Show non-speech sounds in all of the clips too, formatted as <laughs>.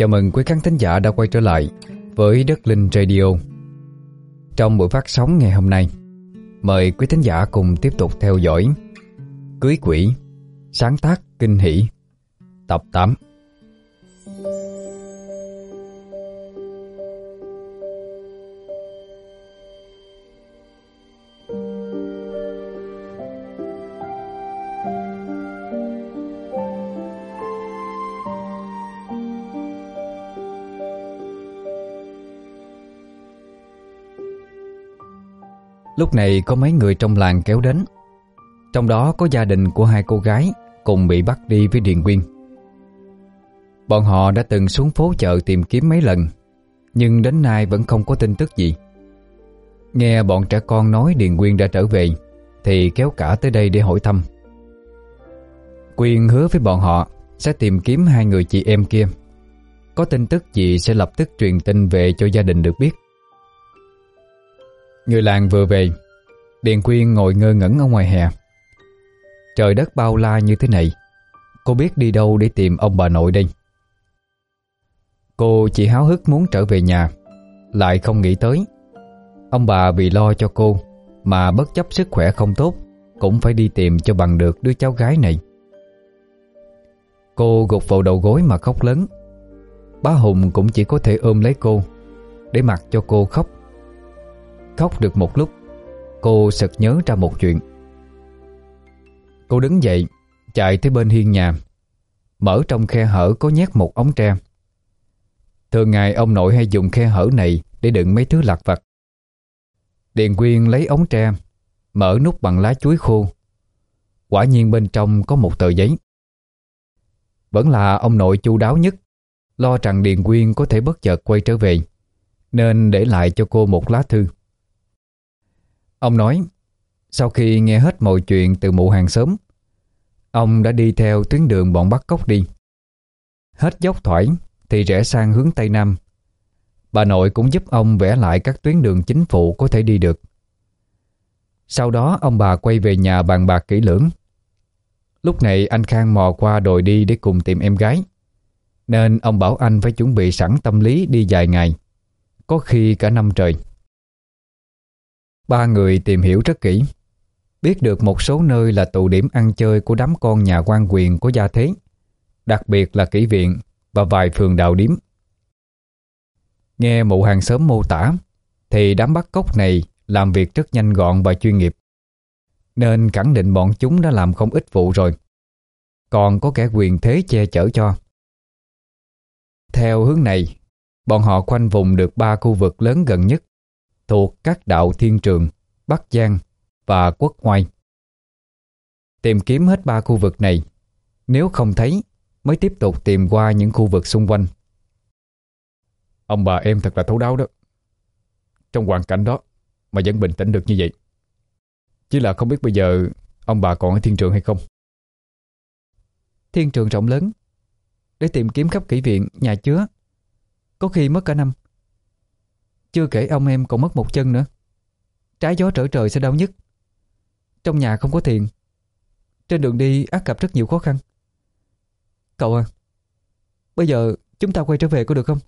Chào mừng quý khán thính giả đã quay trở lại với Đất Linh Radio. Trong buổi phát sóng ngày hôm nay, mời quý thính giả cùng tiếp tục theo dõi Cưới Quỷ, sáng tác kinh hỷ, tập 8. Lúc này có mấy người trong làng kéo đến. Trong đó có gia đình của hai cô gái Cùng bị bắt đi với Điền Quyên. Bọn họ đã từng xuống phố chợ tìm kiếm mấy lần, Nhưng đến nay vẫn không có tin tức gì. Nghe bọn trẻ con nói Điền Quyên đã trở về, Thì kéo cả tới đây để hỏi thăm. Quyên hứa với bọn họ Sẽ tìm kiếm hai người chị em kia. Có tin tức gì sẽ lập tức truyền tin về cho gia đình được biết. Người làng vừa về, Điền Quyên ngồi ngơ ngẩn ở ngoài hè. Trời đất bao la như thế này, Cô biết đi đâu để tìm ông bà nội đây. Cô chỉ háo hức muốn trở về nhà, Lại không nghĩ tới. Ông bà vì lo cho cô Mà bất chấp sức khỏe không tốt, Cũng phải đi tìm cho bằng được đứa cháu gái này. Cô gục vào đầu gối mà khóc lớn. Bá Hùng cũng chỉ có thể ôm lấy cô, Để mặc cho cô khóc. Khóc được một lúc. Cô sực nhớ ra một chuyện. Cô đứng dậy, Chạy tới bên hiên nhà. Mở trong khe hở có nhét một ống tre. Thường ngày ông nội hay dùng khe hở này Để đựng mấy thứ lặt vặt. Điền Quyên lấy ống tre, Mở nút bằng lá chuối khô. Quả nhiên bên trong có một tờ giấy. Vẫn là ông nội chu đáo nhất, Lo rằng Điền Quyên có thể bất chợt quay trở về, Nên để lại cho cô một lá thư. Ông nói, Sau khi nghe hết mọi chuyện từ mụ hàng xóm, Ông đã đi theo tuyến đường bọn bắt cóc đi. Hết dốc thoải Thì rẽ sang hướng Tây Nam. Bà nội cũng giúp ông vẽ lại các tuyến đường chính phụ có thể đi được. Sau đó, ông bà quay về nhà bàn bạc kỹ lưỡng. Lúc này, anh Khang mò qua đồi đi để cùng tìm em gái. Nên ông bảo anh phải chuẩn bị sẵn tâm lý đi dài ngày, Có khi cả năm trời. Ba người tìm hiểu rất kỹ. Biết được một số nơi là tụ điểm ăn chơi của đám con nhà quan quyền của gia thế, Đặc biệt là kỹ viện và vài phường đạo điếm. Nghe mụ hàng xóm mô tả, Thì đám bắt cóc này làm việc rất nhanh gọn và chuyên nghiệp, Nên khẳng định bọn chúng đã làm không ít vụ rồi. Còn có kẻ quyền thế che chở cho. Theo hướng này, Bọn họ khoanh vùng được ba khu vực lớn gần nhất thuộc các đạo Thiên Trường, Bắc Giang và Quốc ngoài Tìm kiếm hết ba khu vực này, nếu không thấy mới tiếp tục tìm qua những khu vực xung quanh. Ông bà em thật là thấu đáo đó. Trong hoàn cảnh đó mà vẫn bình tĩnh được như vậy. Chỉ là không biết bây giờ ông bà còn ở thiên trường hay không. Thiên trường rộng lớn, để tìm kiếm khắp kỹ viện, nhà chứa. Có khi mất cả năm. Chưa kể ông em còn mất một chân nữa. Trái gió trở trời sẽ đau nhất. Trong nhà không có tiền Trên đường đi, ác gặp rất nhiều khó khăn. Cậu à Bây giờ chúng ta quay trở về có được không?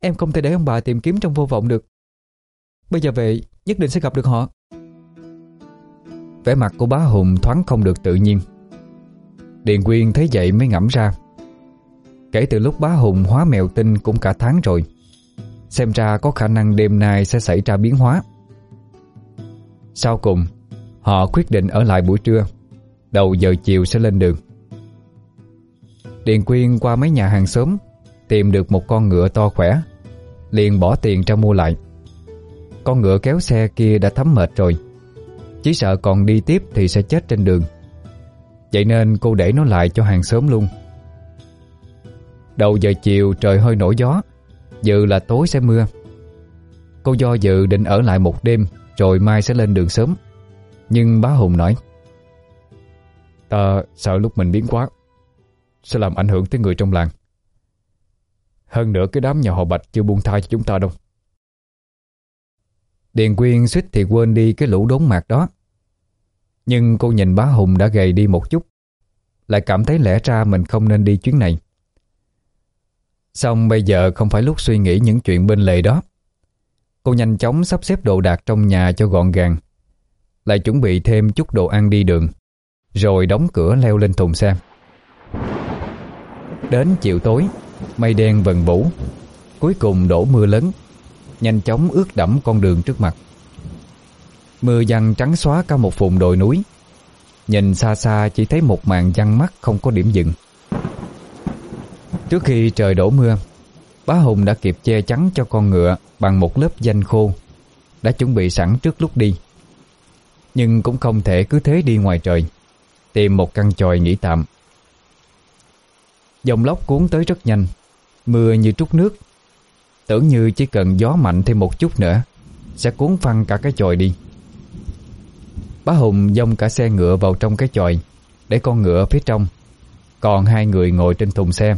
Em không thể để ông bà tìm kiếm trong vô vọng được. Bây giờ về, nhất định sẽ gặp được họ. Vẻ mặt của bá Hùng thoáng không được tự nhiên. Điền Quyên thấy vậy mới ngẫm ra. Kể từ lúc bá Hùng hóa mèo tinh cũng cả tháng rồi Xem ra có khả năng đêm nay sẽ xảy ra biến hóa. Sau cùng, Họ quyết định ở lại buổi trưa. Đầu giờ chiều sẽ lên đường. Điền Quyên qua mấy nhà hàng xóm, Tìm được một con ngựa to khỏe, Liền bỏ tiền ra mua lại. Con ngựa kéo xe kia đã thấm mệt rồi. Chỉ sợ còn đi tiếp thì sẽ chết trên đường. Vậy nên cô để nó lại cho hàng xóm luôn. Đầu giờ chiều trời hơi nổi gió. Dự là tối sẽ mưa. Cô do dự định ở lại một đêm Rồi mai sẽ lên đường sớm. Nhưng bá Hùng nói Ta sợ lúc mình biến quá Sẽ làm ảnh hưởng tới người trong làng. Hơn nữa cái đám nhà họ Bạch Chưa buông tha cho chúng ta đâu. Điền Quyên suýt thì quên đi Cái lũ đốn mạc đó. Nhưng cô nhìn bá Hùng đã gầy đi một chút Lại cảm thấy lẽ ra mình không nên đi chuyến này Xong bây giờ không phải lúc suy nghĩ những chuyện bên lề đó. Cô nhanh chóng sắp xếp đồ đạc trong nhà cho gọn gàng. Lại chuẩn bị thêm chút đồ ăn đi đường. Rồi đóng cửa leo lên thùng xe. Đến chiều tối, Mây đen vần vũ. Cuối cùng đổ mưa lớn. Nhanh chóng ướt đẫm con đường trước mặt. Mưa dăng trắng xóa cả một vùng đồi núi. Nhìn xa xa chỉ thấy một màn dăng mắt không có điểm dừng. Trước khi trời đổ mưa, Bá Hùng đã kịp che chắn cho con ngựa Bằng một lớp danh khô, Đã chuẩn bị sẵn trước lúc đi. Nhưng cũng không thể cứ thế đi ngoài trời, Tìm một căn tròi nghỉ tạm. Dòng lốc cuốn tới rất nhanh, Mưa như trút nước. Tưởng như chỉ cần gió mạnh thêm một chút nữa, Sẽ cuốn phăng cả cái chòi đi. Bá Hùng dông cả xe ngựa vào trong cái chòi, Để con ngựa phía trong, Còn hai người ngồi trên thùng xe.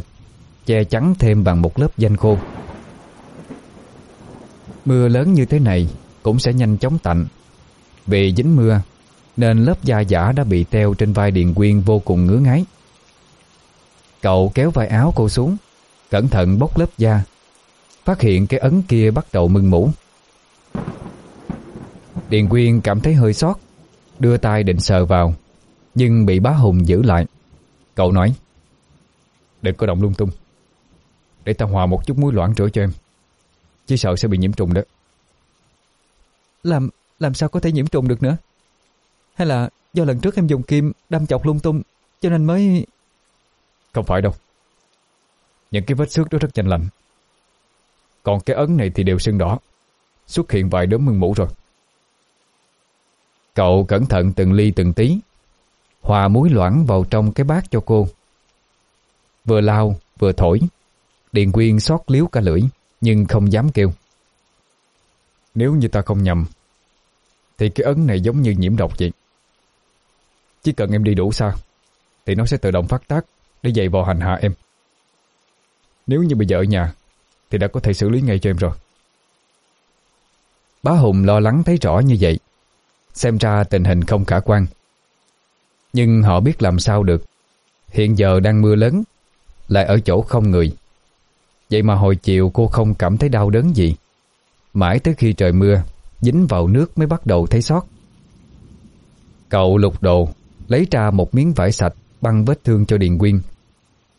Che chắn thêm bằng một lớp danh khô. Mưa lớn như thế này Cũng sẽ nhanh chóng tạnh. Vì dính mưa, Nên lớp da giả đã bị teo trên vai Điền Quyên vô cùng ngứa ngáy. Cậu kéo vai áo cô xuống, Cẩn thận bóc lớp da, Phát hiện cái ấn kia bắt đầu mưng mũ Điền Quyên cảm thấy hơi sót Đưa tay định sờ vào, Nhưng bị bá Hùng giữ lại. Cậu nói, Đừng có động lung tung. Để ta hòa một chút muối loãng rửa cho em. Chỉ sợ sẽ bị nhiễm trùng đó. Làm làm sao có thể nhiễm trùng được nữa? Hay là do lần trước em dùng kim đâm chọc lung tung Cho nên mới Không phải đâu. Những cái vết xước đó rất nhanh lành. Còn cái ấn này thì đều sưng đỏ. Xuất hiện vài đốm mưng mũ rồi. Cậu cẩn thận từng ly từng tí. Hòa muối loãng vào trong cái bát cho cô. Vừa lao vừa thổi Điền Quyên xót liếu cả lưỡi, Nhưng không dám kêu. Nếu như ta không nhầm, Thì cái ấn này giống như nhiễm độc vậy. Chỉ cần em đi đủ xa, Thì nó sẽ tự động phát tác Để dày vò hành hạ em. Nếu như bây giờ ở nhà, Thì đã có thể xử lý ngay cho em rồi. Bá Hùng lo lắng thấy rõ như vậy, Xem ra tình hình không khả quan. Nhưng họ biết làm sao được. Hiện giờ đang mưa lớn, Lại ở chỗ không người. Vậy mà hồi chiều cô không cảm thấy đau đớn gì. Mãi tới khi trời mưa, Dính vào nước mới bắt đầu thấy sót Cậu lục đồ, Lấy ra một miếng vải sạch, Băng vết thương cho Điền Quyên.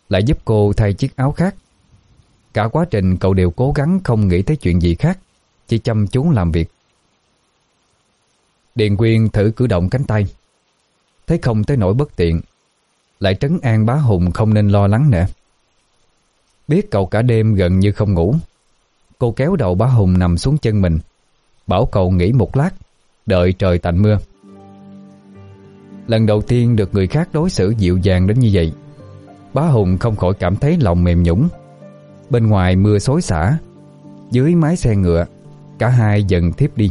Lại giúp cô thay chiếc áo khác. Cả quá trình cậu đều cố gắng không nghĩ tới chuyện gì khác, Chỉ chăm chú làm việc. Điền Quyên thử cử động cánh tay. Thấy không tới nỗi bất tiện, Lại trấn an bá Hùng không nên lo lắng nữa. Biết cậu cả đêm gần như không ngủ. Cô kéo đầu bá Hùng nằm xuống chân mình, Bảo cậu nghỉ một lát, Đợi trời tạnh mưa. Lần đầu tiên được người khác đối xử dịu dàng đến như vậy, Bá Hùng không khỏi cảm thấy lòng mềm nhũng. Bên ngoài mưa xối xả, Dưới mái xe ngựa, Cả hai dần thiếp đi.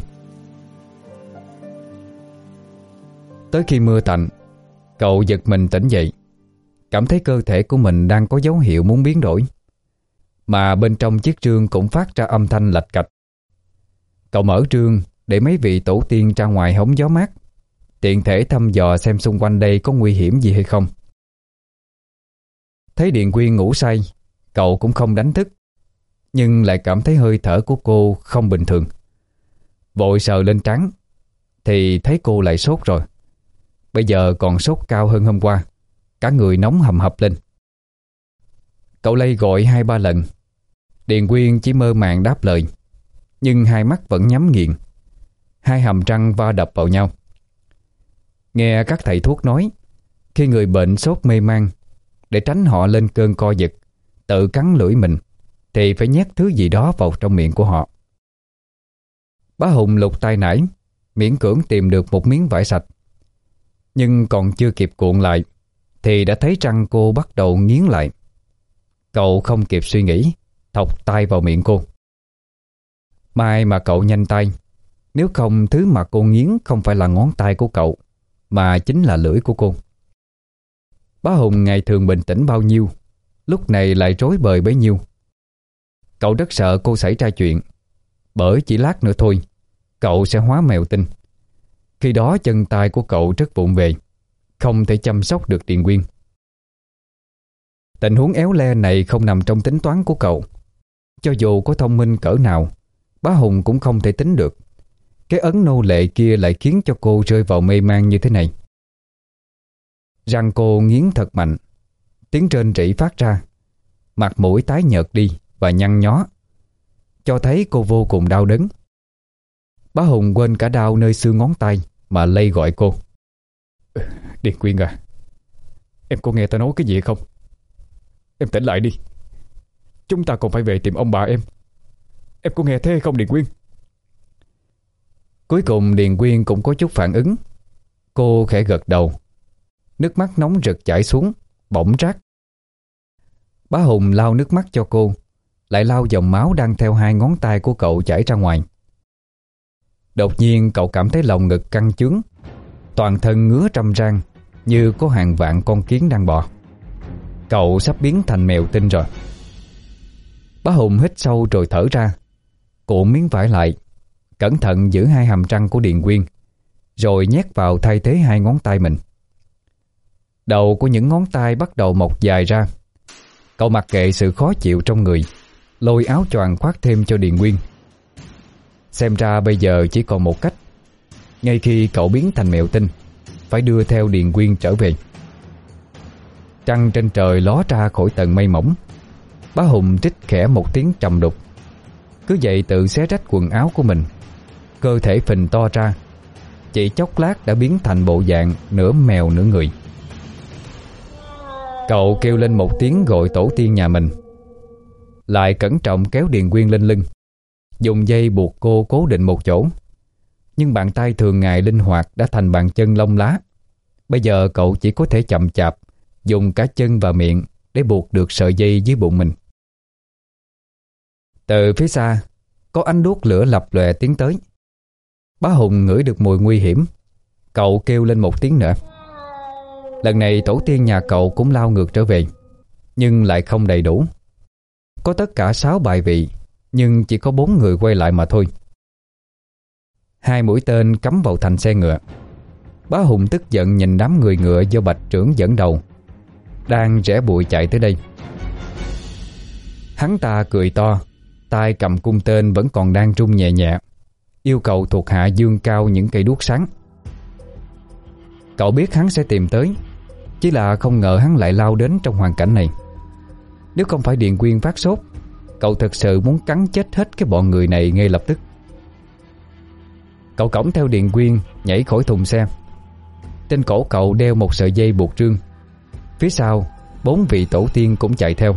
Tới khi mưa tạnh, Cậu giật mình tỉnh dậy, Cảm thấy cơ thể của mình đang có dấu hiệu muốn biến đổi. Mà bên trong chiếc trương cũng phát ra âm thanh lạch cạch. Cậu mở trương để mấy vị tổ tiên ra ngoài hóng gió mát. Tiện thể thăm dò xem xung quanh đây có nguy hiểm gì hay không. Thấy Điện Quyên ngủ say, Cậu cũng không đánh thức, Nhưng lại cảm thấy hơi thở của cô không bình thường. Vội sờ lên trắng Thì thấy cô lại sốt rồi. Bây giờ còn sốt cao hơn hôm qua, Cả người nóng hầm hập lên. Cậu lây gọi hai ba lần Điền Quyên chỉ mơ màng đáp lời, Nhưng hai mắt vẫn nhắm nghiền. Hai hàm răng va đập vào nhau. Nghe các thầy thuốc nói, Khi người bệnh sốt mê man, Để tránh họ lên cơn co giật, Tự cắn lưỡi mình, Thì phải nhét thứ gì đó vào trong miệng của họ. Bá Hùng lục tay nải, Miễn cưỡng tìm được một miếng vải sạch. Nhưng còn chưa kịp cuộn lại, Thì đã thấy răng cô bắt đầu nghiến lại. Cậu không kịp suy nghĩ. Thọc tay vào miệng cô. Mai mà cậu nhanh tay. Nếu không, thứ mà cô nghiến Không phải là ngón tay của cậu, Mà chính là lưỡi của cô. Bá Hùng ngày thường bình tĩnh bao nhiêu, Lúc này lại rối bời bấy nhiêu. Cậu rất sợ cô xảy ra chuyện, Bởi chỉ lát nữa thôi, Cậu sẽ hóa mèo tinh. Khi đó chân tay của cậu rất vụng về, Không thể chăm sóc được Điền Quyên. Tình huống éo le này không nằm trong tính toán của cậu. Cho dù có thông minh cỡ nào, Bá Hùng cũng không thể tính được. Cái ấn nô lệ kia lại khiến cho cô rơi vào mê man như thế này. Răng cô nghiến thật mạnh. Tiếng trên rỉ phát ra. Mặt mũi tái nhợt đi Và nhăn nhó. Cho thấy cô vô cùng đau đớn. Bá Hùng quên cả đau nơi xương ngón tay Mà lây gọi cô. Điền Quyên à Em có nghe tao nói cái gì không? Em tỉnh lại đi. Chúng ta còn phải về tìm ông bà em. Em có nghe thế không, Điền Quyên? Cuối cùng, Điền Quyên cũng có chút phản ứng. Cô khẽ gật đầu. Nước mắt nóng rực chảy xuống, Bỗng rác. Bá Hùng lau nước mắt cho cô, Lại lau dòng máu đang theo hai ngón tay của cậu chảy ra ngoài. Đột nhiên, cậu cảm thấy lòng ngực căng chướng. Toàn thân ngứa trăm rang, Như có hàng vạn con kiến đang bò. Cậu sắp biến thành mèo tinh rồi. Bá Hùng hít sâu rồi thở ra. Cuộn miếng vải lại. Cẩn thận giữ hai hàm răng của Điền Quyên, Rồi nhét vào thay thế hai ngón tay mình. Đầu của những ngón tay bắt đầu mọc dài ra. Cậu mặc kệ sự khó chịu trong người, Lôi áo choàng khoác thêm cho Điền Nguyên Xem ra bây giờ chỉ còn một cách. Ngay khi cậu biến thành mẹo tinh, Phải đưa theo Điền Nguyên trở về. Trăng trên trời ló ra khỏi tầng mây mỏng. Bá Hùng trích khẽ một tiếng trầm đục. Cứ vậy tự xé rách quần áo của mình. Cơ thể phình to ra. Chỉ chốc lát đã biến thành bộ dạng Nửa mèo nửa người. Cậu kêu lên một tiếng gọi tổ tiên nhà mình. Lại cẩn trọng kéo Điền Quyên lên lưng. Dùng dây buộc cô cố định một chỗ. Nhưng bàn tay thường ngày linh hoạt Đã thành bàn chân lông lá. Bây giờ cậu chỉ có thể chậm chạp, Dùng cả chân và miệng Để buộc được sợi dây dưới bụng mình. Từ phía xa, Có ánh đuốc lửa lập lòe tiến tới. Bá Hùng ngửi được mùi nguy hiểm. Cậu kêu lên một tiếng nữa. Lần này tổ tiên nhà cậu cũng lao ngược trở về, Nhưng lại không đầy đủ. Có tất cả 6 bài vị, Nhưng chỉ có 4 người quay lại mà thôi. Hai mũi tên cắm vào thành xe ngựa. Bá Hùng tức giận nhìn đám người ngựa do bạch trưởng dẫn đầu, Đang rẽ bụi chạy tới đây. Hắn ta cười to tay cầm cung tên vẫn còn đang rung nhẹ nhẹ. Yêu cầu thuộc hạ dương cao những cây đuốc sáng. Cậu biết hắn sẽ tìm tới, chỉ là không ngờ hắn lại lao đến trong hoàn cảnh này. Nếu không phải Điện Quyên phát sốt, Cậu thật sự muốn cắn chết hết cái bọn người này ngay lập tức. Cậu cổng theo Điện Quyên, Nhảy khỏi thùng xe. Trên cổ cậu đeo một sợi dây buộc trương. Phía sau, Bốn vị tổ tiên cũng chạy theo.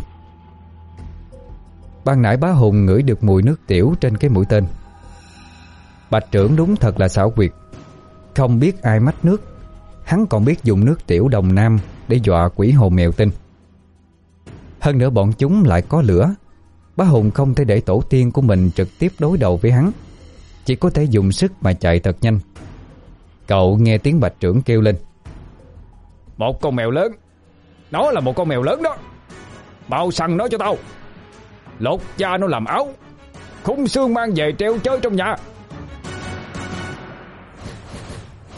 Ban nãy bá hùng ngửi được mùi nước tiểu trên cái mũi tên. Bạch trưởng đúng thật là xảo quyệt. Không biết ai mách nước, Hắn còn biết dùng nước tiểu đồng nam Để dọa quỷ hồn mèo tinh. Hơn nữa bọn chúng lại có lửa. Bá Hùng không thể để tổ tiên của mình trực tiếp đối đầu với hắn. Chỉ có thể dùng sức mà chạy thật nhanh. Cậu nghe tiếng bạch trưởng kêu lên. Một con mèo lớn. Nó là một con mèo lớn đó. Bao săn nó cho tao. Lột da nó làm áo. Khung xương mang về treo chơi trong nhà.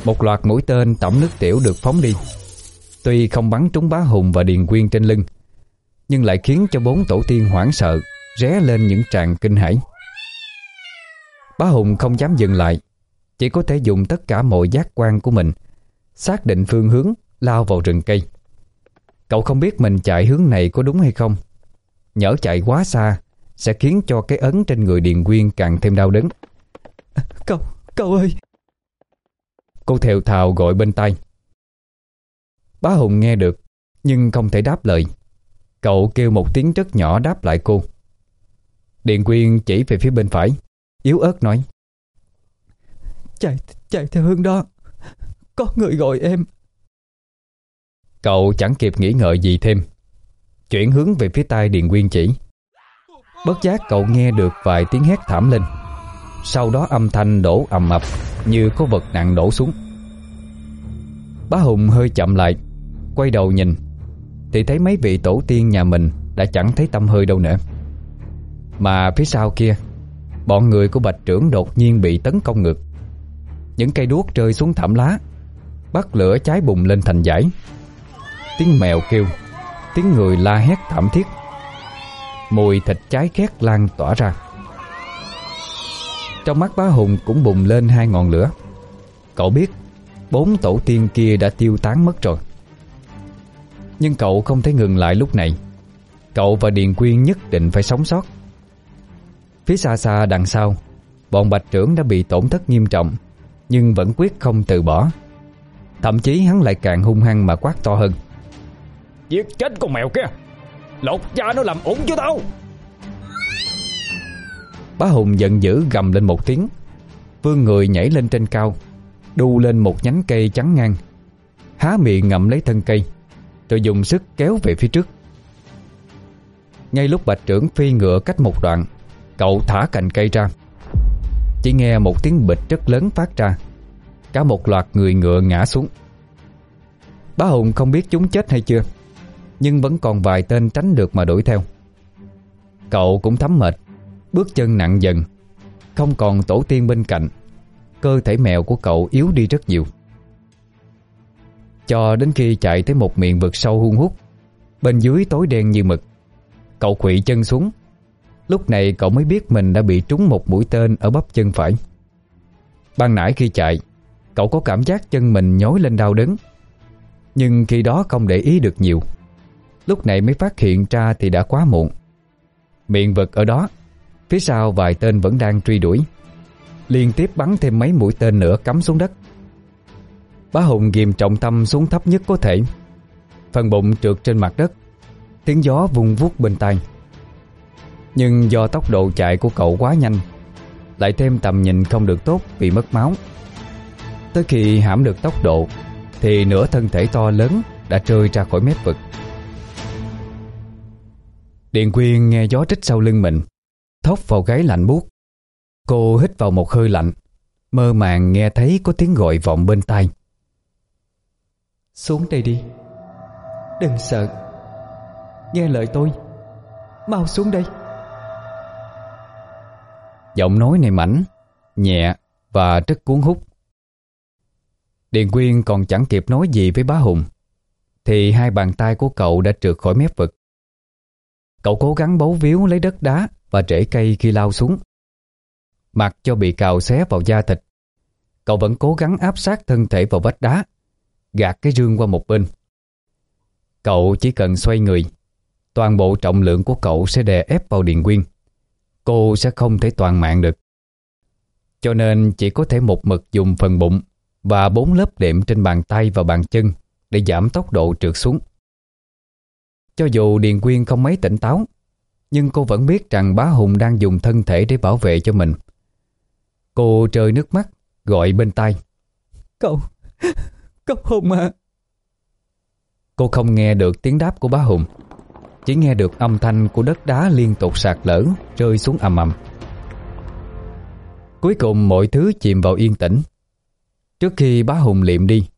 Một loạt mũi tên tổng nước tiểu được phóng đi. Tuy không bắn trúng bá hùng và điền quyên trên lưng, Nhưng lại khiến cho bốn tổ tiên hoảng sợ, Ré lên những tràng kinh hãi. Bá hùng không dám dừng lại, Chỉ có thể dùng tất cả mọi giác quan của mình, Xác định phương hướng, Lao vào rừng cây. Cậu không biết mình chạy hướng này có đúng hay không Nhỡ chạy quá xa Sẽ khiến cho cái ấn trên người Điền Quyên càng thêm đau đớn. Cậu, cậu ơi! Cô thều thào gọi bên tay Bá Hùng nghe được Nhưng không thể đáp lời. Cậu kêu một tiếng rất nhỏ đáp lại cô. Điện Quyên chỉ về phía bên phải Yếu ớt nói. Chạy, chạy theo hướng đó. Có người gọi em. Cậu chẳng kịp nghĩ ngợi gì thêm Chuyển hướng về phía tay Điện Quyên chỉ. Bất giác cậu nghe được vài tiếng hét thảm lên. Sau đó âm thanh đổ ầm ập như có vật nặng đổ xuống. Bá Hùng hơi chậm lại, Quay đầu nhìn, Thì thấy mấy vị tổ tiên nhà mình Đã chẳng thấy tâm hơi đâu nữa. Mà phía sau kia, Bọn người của bạch trưởng đột nhiên bị tấn công ngược. Những cây đuốc rơi xuống thảm lá, Bắt lửa cháy bùng lên thành giải Tiếng mèo kêu tiếng người la hét thảm thiết. Mùi thịt cháy khét lan tỏa ra. Trong mắt bá Hùng cũng bùng lên hai ngọn lửa. Cậu biết, Bốn tổ tiên kia đã tiêu tán mất rồi. Nhưng cậu không thể ngừng lại lúc này. Cậu và Điền Quyên nhất định phải sống sót. Phía xa xa đằng sau, Bọn bạch trưởng đã bị tổn thất nghiêm trọng, Nhưng vẫn quyết không từ bỏ. Thậm chí hắn lại càng hung hăng mà quát to hơn. Giết chết con mèo kia. Lột da nó làm ủng cho tao. Bá Hùng giận dữ gầm lên một tiếng. Vương người nhảy lên trên cao, Đu lên một nhánh cây trắng ngang, Há miệng ngậm lấy thân cây, Rồi dùng sức kéo về phía trước. Ngay lúc bạch trưởng phi ngựa cách một đoạn, Cậu thả cành cây ra. Chỉ nghe một tiếng bịch rất lớn phát ra, Cả một loạt người ngựa ngã xuống. Bá Hùng không biết chúng chết hay chưa nhưng vẫn còn vài tên tránh được mà đuổi theo. Cậu cũng thấm mệt, Bước chân nặng dần, Không còn tổ tiên bên cạnh, Cơ thể mèo của cậu yếu đi rất nhiều. Cho đến khi chạy tới một miệng vực sâu hung hút, Bên dưới tối đen như mực, Cậu quỵ chân xuống. Lúc này cậu mới biết mình đã bị trúng một mũi tên ở bắp chân phải. Ban nãy khi chạy, Cậu có cảm giác chân mình nhói lên đau đớn, Nhưng khi đó không để ý được nhiều. Lúc này mới phát hiện ra thì đã quá muộn. Miệng vực ở đó, Phía sau vài tên vẫn đang truy đuổi. Liên tiếp bắn thêm mấy mũi tên nữa cắm xuống đất. Bá Hùng ghim trọng tâm xuống thấp nhất có thể. Phần bụng trượt trên mặt đất, Tiếng gió vung vuốt bên tai. Nhưng do tốc độ chạy của cậu quá nhanh, Lại thêm tầm nhìn không được tốt vì mất máu. Tới khi hãm được tốc độ, Thì nửa thân thể to lớn đã rơi ra khỏi mép vực. Điện quyên nghe gió trích sau lưng mình, Thốc vào gáy lạnh buốt. Cô hít vào một hơi lạnh, Mơ màng nghe thấy có tiếng gọi vọng bên tai. Xuống đây đi, Đừng sợ, Nghe lời tôi, Mau xuống đây. Giọng nói này mảnh, Nhẹ và rất cuốn hút. Điền Quyên còn chẳng kịp nói gì với bá Hùng, Thì hai bàn tay của cậu đã trượt khỏi mép vực. Cậu cố gắng bấu víu lấy đất đá Và rễ cây khi lao xuống. Mặt cho bị cào xé vào da thịt, Cậu vẫn cố gắng áp sát thân thể vào vách đá, Gạt cái rương qua một bên. Cậu chỉ cần xoay người, Toàn bộ trọng lượng của cậu sẽ đè ép vào Điền Quyên Cô sẽ không thể toàn mạng được. Cho nên chỉ có thể một mực dùng phần bụng Và bốn lớp đệm trên bàn tay và bàn chân Để giảm tốc độ trượt xuống. Cho dù Điền Quyên không mấy tỉnh táo Nhưng cô vẫn biết rằng bá Hùng đang dùng thân thể để bảo vệ cho mình. Cô rơi nước mắt Gọi bên tai. Cậu Cậu Hùng à Cô không nghe được tiếng đáp của bá Hùng Chỉ nghe được âm thanh của đất đá liên tục sạt lở Rơi xuống ầm ầm. Cuối cùng mọi thứ chìm vào yên tĩnh. Trước khi bá Hùng liệm đi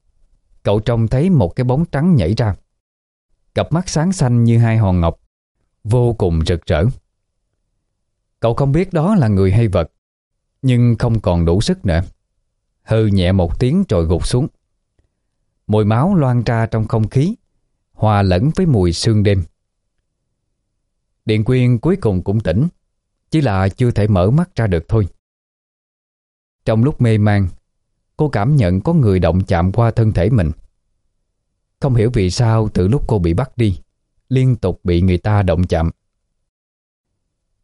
Cậu trông thấy một cái bóng trắng nhảy ra Cặp mắt sáng xanh như hai hòn ngọc. Vô cùng rực rỡ. Cậu không biết đó là người hay vật, nhưng không còn đủ sức nữa. Hư nhẹ một tiếng rồi gục xuống. Mùi máu loan ra trong không khí, Hòa lẫn với mùi sương đêm. Điện quyên cuối cùng cũng tỉnh, Chỉ là chưa thể mở mắt ra được thôi. Trong lúc mê man, Cô cảm nhận có người động chạm qua thân thể mình. Không hiểu vì sao từ lúc cô bị bắt đi Liên tục bị người ta động chạm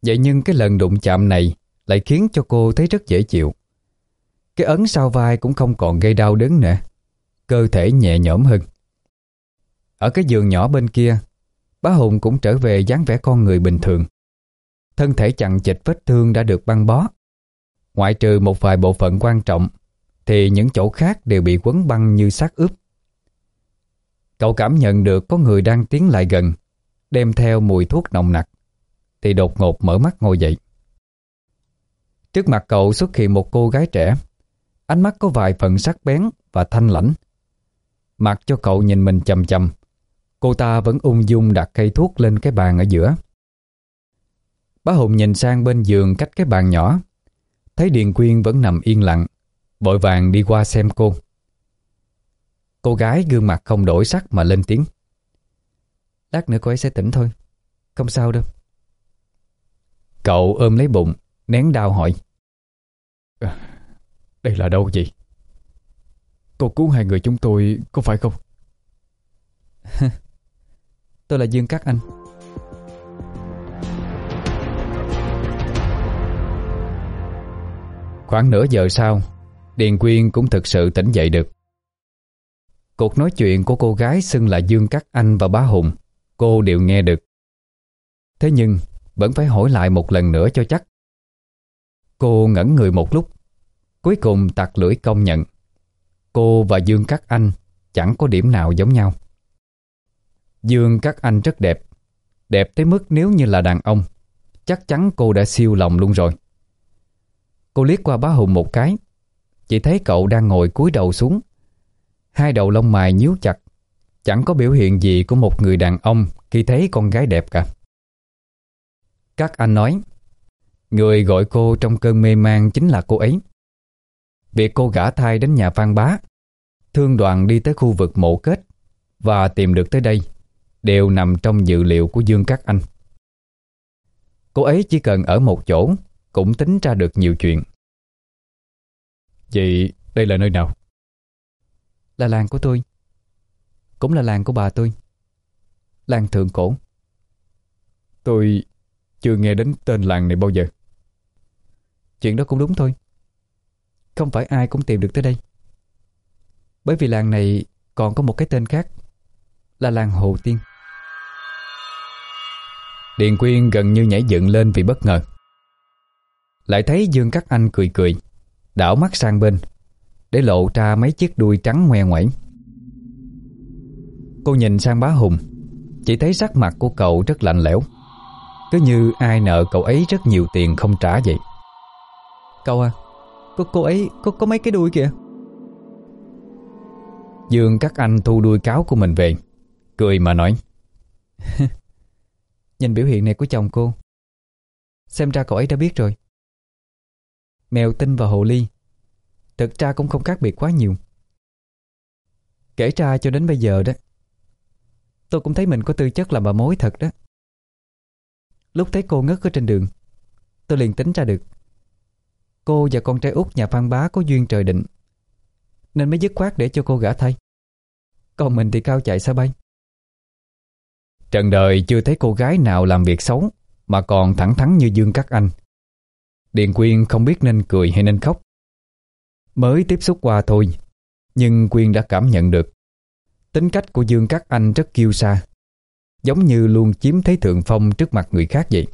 Vậy nhưng cái lần đụng chạm này lại khiến cho cô thấy rất dễ chịu. Cái ấn sau vai cũng không còn gây đau đớn nữa, cơ thể nhẹ nhõm hơn. Ở cái giường nhỏ bên kia, bá Hùng cũng trở về dáng vẻ con người bình thường. Thân thể chặn chịch vết thương đã được băng bó. Ngoại trừ một vài bộ phận quan trọng, thì những chỗ khác đều bị quấn băng như xác ướp. Cậu cảm nhận được có người đang tiến lại gần, đem theo mùi thuốc nồng nặc, thì đột ngột mở mắt ngồi dậy. Trước mặt cậu xuất hiện một cô gái trẻ. Ánh mắt có vài phần sắc bén và thanh lãnh. Mặc cho cậu nhìn mình chầm chầm Cô ta vẫn ung dung đặt cây thuốc lên cái bàn ở giữa. Bá Hùng nhìn sang bên giường cách cái bàn nhỏ. Thấy Điền Quyên vẫn nằm yên lặng Vội vàng đi qua xem cô. Cô gái gương mặt không đổi sắc mà lên tiếng. Lát nữa cô ấy sẽ tỉnh thôi. Không sao đâu. Cậu ôm lấy bụng Nén đau hỏi. À, Đây là đâu vậy? Cô cứu hai người chúng tôi có phải không? <laughs> Tôi là Dương Cát Anh. Khoảng nửa giờ sau Điền Quyên cũng thực sự tỉnh dậy được Cuộc nói chuyện của cô gái xưng là Dương Cát Anh và bá Hùng, Cô đều nghe được. Thế nhưng, Vẫn phải hỏi lại một lần nữa cho chắc. Cô ngẩn người một lúc, Cuối cùng tặc lưỡi công nhận. Cô và Dương Cát Anh Chẳng có điểm nào giống nhau. Dương Cát Anh rất đẹp Đẹp tới mức nếu như là đàn ông, Chắc chắn cô đã siêu lòng luôn rồi. Cô liếc qua bá Hùng một cái, Chỉ thấy cậu đang ngồi cúi đầu xuống. Hai đầu lông mày nhíu chặt. Chẳng có biểu hiện gì của một người đàn ông Khi thấy con gái đẹp cả. Các anh nói, Người gọi cô trong cơn mê man chính là cô ấy. Việc cô gả thai đến nhà Phan Bá, Thương đoàn đi tới khu vực mộ kết Và tìm được tới đây Đều nằm trong dự liệu của Dương Các Anh. Cô ấy chỉ cần ở một chỗ Cũng tính ra được nhiều chuyện. Vậy đây là nơi nào? Là làng của tôi, Cũng là làng của bà tôi, Làng Thượng Cổ. Tôi chưa nghe đến tên làng này bao giờ. Chuyện đó cũng đúng thôi. Không phải ai cũng tìm được tới đây. Bởi vì làng này còn có một cái tên khác, Là làng Hồ Tiên. Điền Quyên gần như nhảy dựng lên vì bất ngờ. Lại thấy Dương Cát Anh cười cười, Đảo mắt sang bên. Để lộ ra mấy chiếc đuôi trắng ngoe ngoẩy. Cô nhìn sang bá Hùng Chỉ thấy sắc mặt của cậu rất lạnh lẽo. Cứ như ai nợ cậu ấy rất nhiều tiền không trả vậy. Cậu à Cô, cô ấy có, có mấy cái đuôi kìa. Dương các anh thu đuôi cáo của mình về Cười mà nói. <laughs> Nhìn biểu hiện này của chồng cô Xem ra cậu ấy đã biết rồi. Mèo tinh và hồ ly Thực ra cũng không khác biệt quá nhiều. Kể ra cho đến bây giờ đó, Tôi cũng thấy mình có tư chất làm bà mối thật đó. Lúc thấy cô ngất ở trên đường, Tôi liền tính ra được. Cô và con trai út nhà Phan Bá có duyên trời định, Nên mới dứt khoát để cho cô gả thay. Còn mình thì cao chạy xa bay. Trần đời chưa thấy cô gái nào làm việc xấu, Mà còn thẳng thắn như Dương Cát Anh. Điền Quyên không biết nên cười hay nên khóc. Mới tiếp xúc qua thôi. Nhưng Quyên đã cảm nhận được, Tính cách của Dương Cát Anh rất kiêu sa, Giống như luôn chiếm thế thượng phong trước mặt người khác vậy.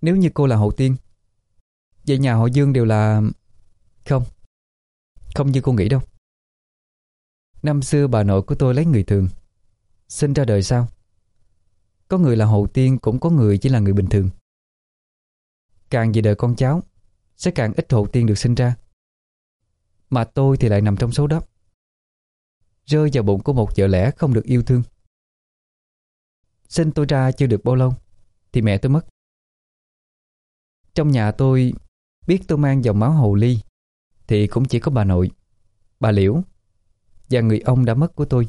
Nếu như cô là hậu tiên, Vậy nhà họ Dương đều là... Không Không như cô nghĩ đâu. Năm xưa bà nội của tôi lấy người thường, Sinh ra đời sao Có người là hậu tiên, Cũng có người chỉ là người bình thường. Càng về đời con cháu sẽ càng ít hộ tiên được sinh ra. Mà tôi thì lại nằm trong số đó. Rơi vào bụng của một vợ lẽ không được yêu thương. Sinh tôi ra chưa được bao lâu, Thì mẹ tôi mất. Trong nhà tôi Biết tôi mang dòng máu hồ ly, Thì cũng chỉ có bà nội, Bà Liễu Và người ông đã mất của tôi.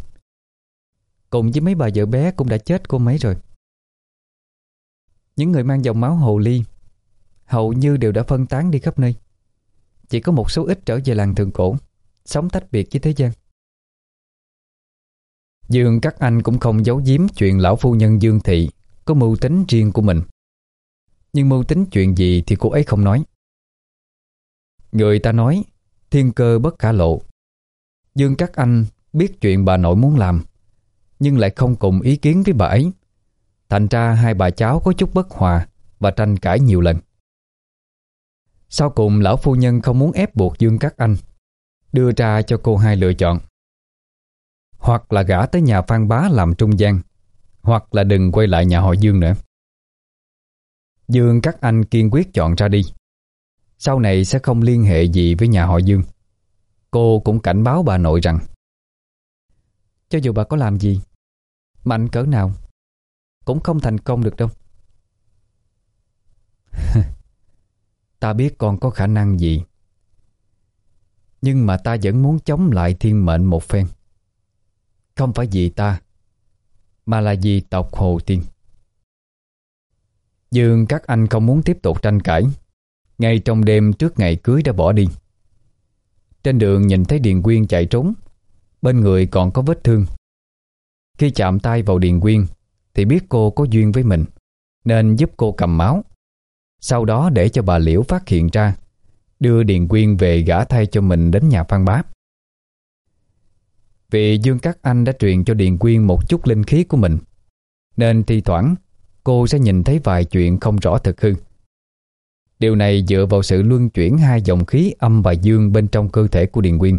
Cùng với mấy bà vợ bé cũng đã chết cô mấy rồi. Những người mang dòng máu hồ ly Hầu như đều đã phân tán đi khắp nơi Chỉ có một số ít trở về làng thường cổ, Sống tách biệt với thế gian Dương các anh cũng không giấu giếm chuyện lão phu nhân Dương Thị có mưu tính riêng của mình. Nhưng mưu tính chuyện gì thì cô ấy không nói. Người ta nói, thiên cơ bất khả lộ. Dương các anh biết chuyện bà nội muốn làm, nhưng lại không cùng ý kiến với bà ấy. Thành ra hai bà cháu có chút bất hòa và tranh cãi nhiều lần. Sau cùng lão phu nhân không muốn ép buộc Dương các anh, đưa ra cho cô hai lựa chọn. Hoặc là gả tới nhà Phan Bá làm trung gian, Hoặc là đừng quay lại nhà họ Dương nữa. Dương các anh kiên quyết chọn ra đi. Sau này sẽ không liên hệ gì với nhà họ Dương. Cô cũng cảnh báo bà nội rằng, Cho dù bà có làm gì, Mạnh cỡ nào Cũng không thành công được đâu. <laughs> Ta biết con có khả năng gì. Nhưng mà ta vẫn muốn chống lại thiên mệnh một phen. Không phải vì ta, Mà là vì tộc Hồ Tiên. Dương các anh không muốn tiếp tục tranh cãi. Ngay trong đêm trước ngày cưới đã bỏ đi. Trên đường nhìn thấy Điền Quyên chạy trốn, Bên người còn có vết thương. Khi chạm tay vào Điền Quyên, Thì biết cô có duyên với mình, Nên giúp cô cầm máu. Sau đó để cho bà Liễu phát hiện ra Đưa Điền Quyên về gả thay cho mình đến nhà Phan Bá. Vì Dương Các Anh đã truyền cho Điền Quyên một chút linh khí của mình Nên thi thoảng cô sẽ nhìn thấy vài chuyện không rõ thực hư. Điều này dựa vào sự luân chuyển hai dòng khí âm và dương bên trong cơ thể của Điền Quyên.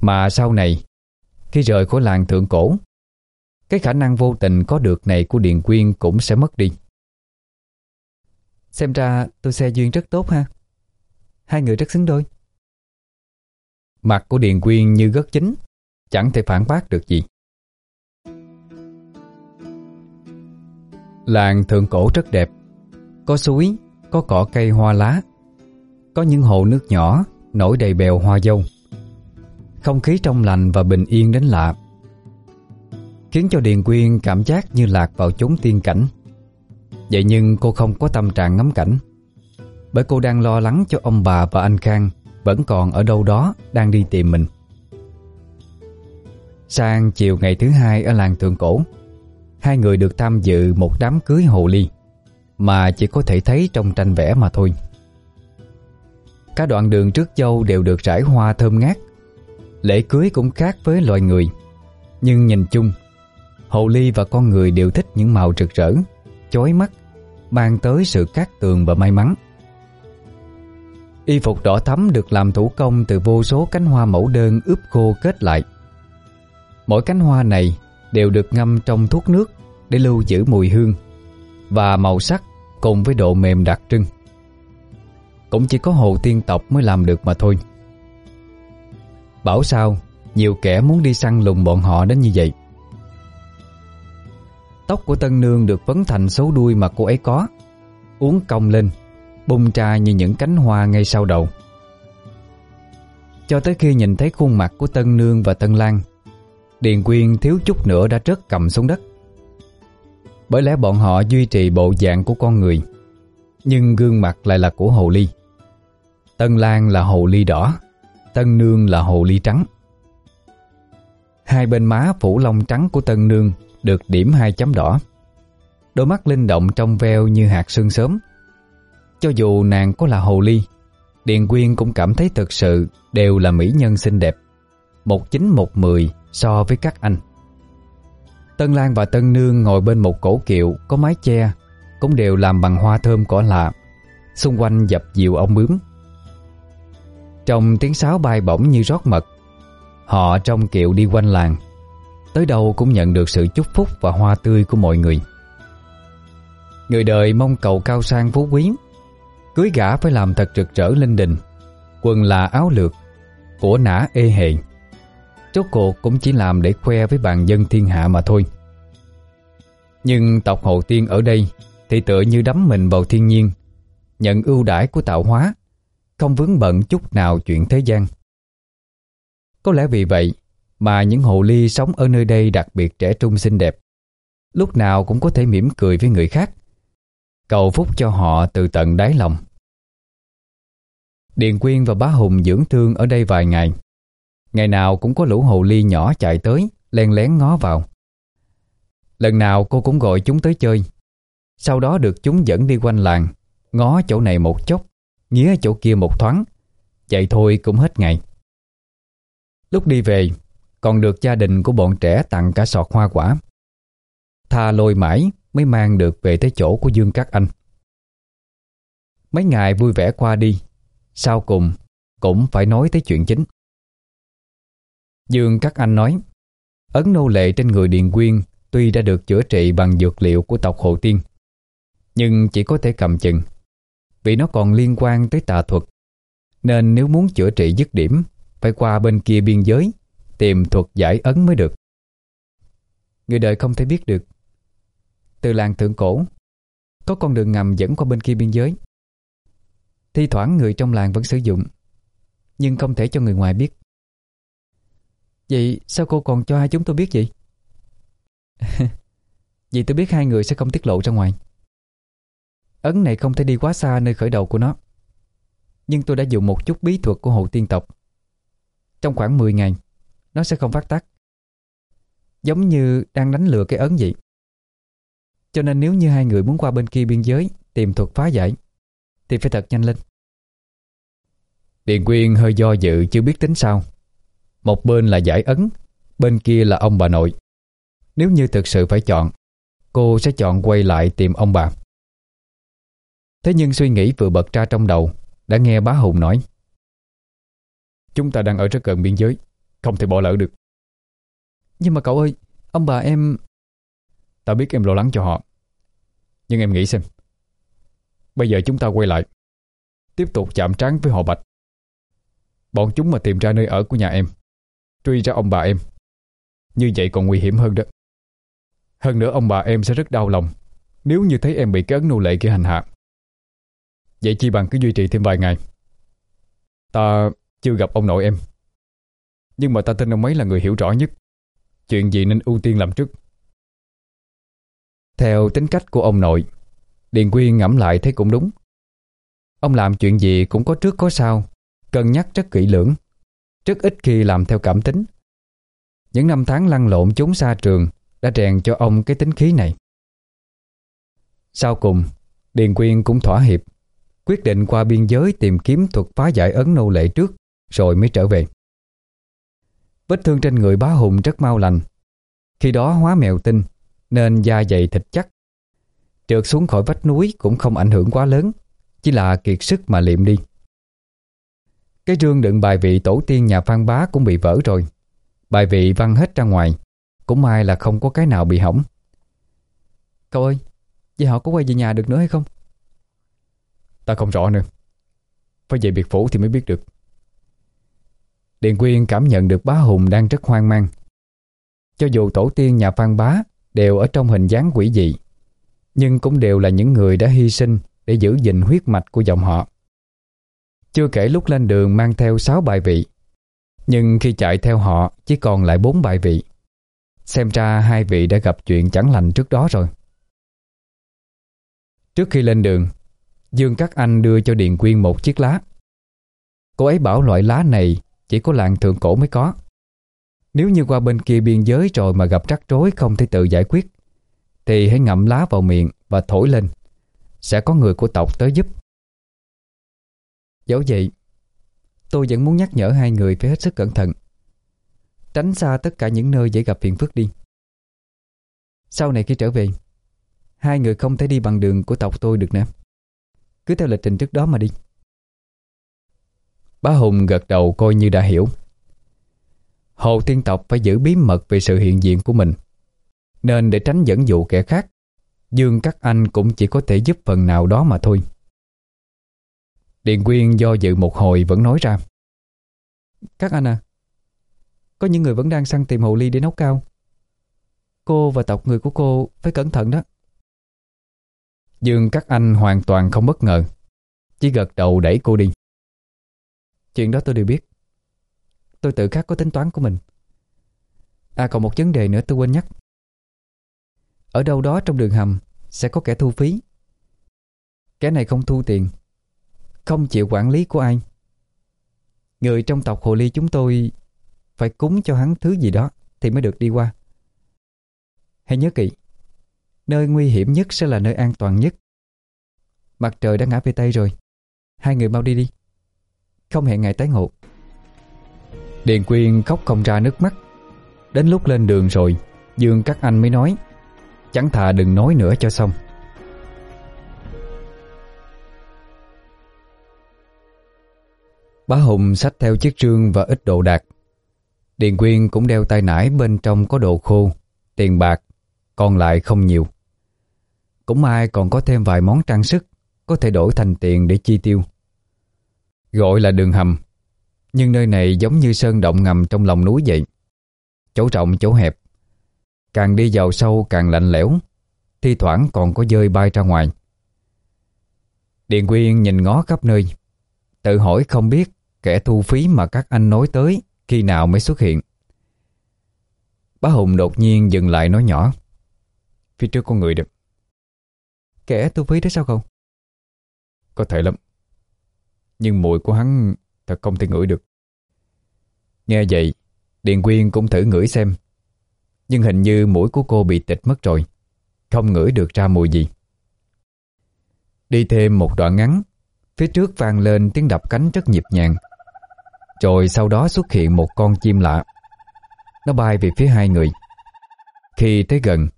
Mà sau này, khi rời khỏi làng thượng cổ, cái khả năng vô tình có được này của Điền Quyên cũng sẽ mất đi. Xem ra tôi xe duyên rất tốt ha. Hai người rất xứng đôi. Mặt của Điền Quyên như gất chính, chẳng thể phản bác được gì. Làng thượng cổ rất đẹp, có suối, có cỏ cây hoa lá, có những hồ nước nhỏ nổi đầy bèo hoa dâu. Không khí trong lành và bình yên đến lạ Khiến cho Điền Quyên cảm giác như lạc vào chốn tiên cảnh Vậy nhưng cô không có tâm trạng ngắm cảnh. Bởi cô đang lo lắng cho ông bà và anh Khang Vẫn còn ở đâu đó đang đi tìm mình. Sang chiều ngày thứ hai ở làng Thượng Cổ, Hai người được tham dự một đám cưới hồ ly Mà chỉ có thể thấy trong tranh vẽ mà thôi. Các đoạn đường trước dâu đều được rải hoa thơm ngát. Lễ cưới cũng khác với loài người, Nhưng nhìn chung, Hồ ly và con người đều thích những màu rực rỡ, Chói mắt Mang tới sự cát tường và may mắn Y phục đỏ thắm được làm thủ công từ vô số cánh hoa mẫu đơn ướp khô kết lại Mỗi cánh hoa này đều được ngâm trong thuốc nước để lưu giữ mùi hương và màu sắc cùng với độ mềm đặc trưng. Cũng chỉ có hồ tiên tộc mới làm được mà thôi. Bảo sao, Nhiều kẻ muốn đi săn lùng bọn họ đến như vậy Tóc của Tân Nương được vấn thành số đuôi mà cô ấy có. Uống cong lên, Bung ra như những cánh hoa ngay sau đầu. Cho tới khi nhìn thấy khuôn mặt của Tân Nương và Tân Lan Điền Quyên thiếu chút nữa đã rớt cầm xuống đất. Bởi lẽ bọn họ duy trì bộ dạng của con người, Nhưng gương mặt lại là của hồ ly. Tân Lan là hồ ly đỏ, Tân Nương là hồ ly trắng. Hai bên má phủ lông trắng của Tân Nương được điểm hai chấm đỏ. Đôi mắt linh động trong veo như hạt sương sớm. Cho dù nàng có là hồ ly, Điền Quyên cũng cảm thấy thực sự Đều là mỹ nhân xinh đẹp, Một chín một mười so với các anh. Tân Lan và Tân Nương ngồi bên một cổ kiệu, Có mái che, Cũng đều làm bằng hoa thơm cỏ lạ, Xung quanh dập dịu ong bướm. Trong tiếng sáo bay bổng như rót mật, Họ trong kiệu đi quanh làng. Tới đâu cũng nhận được sự chúc phúc và hoa tươi của mọi người. Người đời mong cầu cao sang phú quý, Cưới gã phải làm thật rực rỡ linh đình, Quần là áo lược Của nã ê hề. Chốt cuộc cũng chỉ làm để khoe với bàn dân thiên hạ mà thôi. Nhưng tộc Hồ Tiên ở đây Thì tựa như đắm mình vào thiên nhiên, Nhận ưu đãi của tạo hóa, không vướng bận chút nào chuyện thế gian. Có lẽ vì vậy mà những hồ ly sống ở nơi đây đặc biệt trẻ trung xinh đẹp. Lúc nào cũng có thể mỉm cười với người khác. Cầu phúc cho họ từ tận đáy lòng. Điền Quyên và bá Hùng dưỡng thương ở đây vài ngày. Ngày nào cũng có lũ hồ ly nhỏ chạy tới, len lén ngó vào. Lần nào cô cũng gọi chúng tới chơi. Sau đó được chúng dẫn đi quanh làng, ngó chỗ này một chốc, Nghía chỗ kia một thoáng Chạy thôi cũng hết ngày Lúc đi về còn được gia đình của bọn trẻ tặng cả sọt hoa quả. Tha lôi mãi Mới mang được về tới chỗ của Dương Các Anh. Mấy ngày vui vẻ qua đi Sau cùng Cũng phải nói tới chuyện chính. Dương Các Anh nói Ấn nô lệ trên người Điền Quyên Tuy đã được chữa trị bằng dược liệu của tộc Hồ Tiên Nhưng chỉ có thể cầm chừng vì nó còn liên quan tới tà thuật. Nên nếu muốn chữa trị dứt điểm, phải qua bên kia biên giới, tìm thuật giải ấn mới được. Người đời không thể biết được. Từ làng thượng cổ, có con đường ngầm dẫn qua bên kia biên giới. Thi thoảng người trong làng vẫn sử dụng, nhưng không thể cho người ngoài biết. Vậy sao cô còn cho hai chúng tôi biết vậy? <laughs> Vì tôi biết hai người sẽ không tiết lộ ra ngoài Ấn này không thể đi quá xa nơi khởi đầu của nó Nhưng tôi đã dùng một chút bí thuật của hộ tiên tộc Trong khoảng 10 ngày nó sẽ không phát tác. Giống như đang đánh lừa cái ấn vậy. Cho nên nếu như hai người muốn qua bên kia biên giới, Tìm thuật phá giải, Thì phải thật nhanh lên. Điền Quyên hơi do dự chưa biết tính sao. Một bên là giải ấn, Bên kia là ông bà nội. Nếu như thực sự phải chọn, Cô sẽ chọn quay lại tìm ông bà. Thế nhưng suy nghĩ vừa bật ra trong đầu, Đã nghe bá Hùng nói. Chúng ta đang ở rất gần biên giới. Không thể bỏ lỡ được. Nhưng mà cậu ơi Ông bà em Ta biết em lo lắng cho họ. Nhưng em nghĩ xem. Bây giờ chúng ta quay lại. Tiếp tục chạm trán với họ Bạch. Bọn chúng mà tìm ra nơi ở của nhà em Truy ra ông bà em. Như vậy còn nguy hiểm hơn đó. Hơn nữa ông bà em sẽ rất đau lòng Nếu như thấy em bị cái ấn nô lệ kia hành hạ. Vậy chi bằng cứ duy trì thêm vài ngày. Ta chưa gặp ông nội em nhưng mà ta tin ông ấy là người hiểu rõ nhất. Chuyện gì nên ưu tiên làm trước? Theo tính cách của ông nội, Điền Quyên ngẫm lại thấy cũng đúng. Ông làm chuyện gì cũng có trước có sau, Cân nhắc rất kỹ lưỡng, Rất ít khi làm theo cảm tính. Những năm tháng lăn lộn trốn xa trường Đã rèn cho ông cái tính khí này. Sau cùng, Điền Quyên cũng thỏa hiệp, Quyết định qua biên giới tìm kiếm thuật phá giải ấn nô lệ trước, Rồi mới trở về. Vết thương trên người bá hùng rất mau lành. Khi đó hóa mèo tinh, Nên da dày thịt chắc. Trượt xuống khỏi vách núi cũng không ảnh hưởng quá lớn, Chỉ là kiệt sức mà liệm đi. Cái rương đựng bài vị tổ tiên nhà Phan Bá cũng bị vỡ rồi. Bài vị văng hết ra ngoài, Cũng may là không có cái nào bị hỏng. Cậu ơi, Vậy họ có quay về nhà được nữa hay không? Ta không rõ nữa. Phải về biệt phủ thì mới biết được. Điền Quyên cảm nhận được bá Hùng đang rất hoang mang. Cho dù tổ tiên nhà Phan Bá Đều ở trong hình dáng quỷ dị, Nhưng cũng đều là những người đã hy sinh Để giữ gìn huyết mạch của dòng họ. Chưa kể lúc lên đường mang theo 6 bài vị, Nhưng khi chạy theo họ Chỉ còn lại 4 bài vị. Xem ra hai vị đã gặp chuyện chẳng lành trước đó rồi. Trước khi lên đường, Dương Các Anh đưa cho Điền Quyên một chiếc lá. Cô ấy bảo loại lá này chỉ có làng thượng cổ mới có. Nếu như qua bên kia biên giới rồi Mà gặp rắc rối không thể tự giải quyết, Thì hãy ngậm lá vào miệng Và thổi lên. Sẽ có người của tộc tới giúp. Dẫu vậy, Tôi vẫn muốn nhắc nhở hai người phải hết sức cẩn thận. Tránh xa tất cả những nơi dễ gặp phiền phức đi. Sau này khi trở về, Hai người không thể đi bằng đường của tộc tôi được nữa. Cứ theo lịch trình trước đó mà đi. Bá Hùng gật đầu coi như đã hiểu. Hồ tiên tộc phải giữ bí mật về sự hiện diện của mình, Nên để tránh dẫn dụ kẻ khác, Dương các anh cũng chỉ có thể giúp phần nào đó mà thôi. Điện Quyên do dự một hồi vẫn nói ra. Các anh à Có những người vẫn đang săn tìm hồ ly để nấu cao. Cô và tộc người của cô phải cẩn thận đó. Dương các anh hoàn toàn không bất ngờ, Chỉ gật đầu đẩy cô đi. Chuyện đó tôi đều biết. Tôi tự khắc có tính toán của mình. À còn một vấn đề nữa tôi quên nhắc. Ở đâu đó trong đường hầm Sẽ có kẻ thu phí. Kẻ này không thu tiền, Không chịu quản lý của ai. Người trong tộc hồ ly chúng tôi Phải cúng cho hắn thứ gì đó Thì mới được đi qua. Hãy nhớ kỹ, Nơi nguy hiểm nhất sẽ là nơi an toàn nhất. Mặt trời đã ngã về Tây rồi. Hai người mau đi đi. Không hẹn ngày tái ngộ. Điền Quyên khóc không ra nước mắt. Đến lúc lên đường rồi, Dương các anh mới nói, Chẳng thà đừng nói nữa cho xong. Bá Hùng xách theo chiếc trương và ít đồ đạc. Điền Quyên cũng đeo tay nải bên trong có đồ khô, Tiền bạc, Còn lại không nhiều. Cũng may còn có thêm vài món trang sức, Có thể đổi thành tiền để chi tiêu. Gọi là đường hầm. Nhưng nơi này giống như sơn động ngầm trong lòng núi vậy. Chỗ rộng, chỗ hẹp. Càng đi vào sâu, càng lạnh lẽo. Thi thoảng còn có dơi bay ra ngoài. Điện Quyên nhìn ngó khắp nơi. Tự hỏi không biết Kẻ thu phí mà các anh nói tới Khi nào mới xuất hiện. Bá Hùng đột nhiên dừng lại nói nhỏ. Phía trước có người được Kẻ thu phí đó sao không Có thể lắm. Nhưng mùi của hắn thật không thể ngửi được. Nghe vậy, Điền Quyên cũng thử ngửi xem. Nhưng hình như mũi của cô bị tịch mất rồi, Không ngửi được ra mùi gì. Đi thêm một đoạn ngắn, Phía trước vang lên tiếng đập cánh rất nhịp nhàng. Rồi sau đó xuất hiện một con chim lạ. Nó bay về phía hai người. Khi tới gần,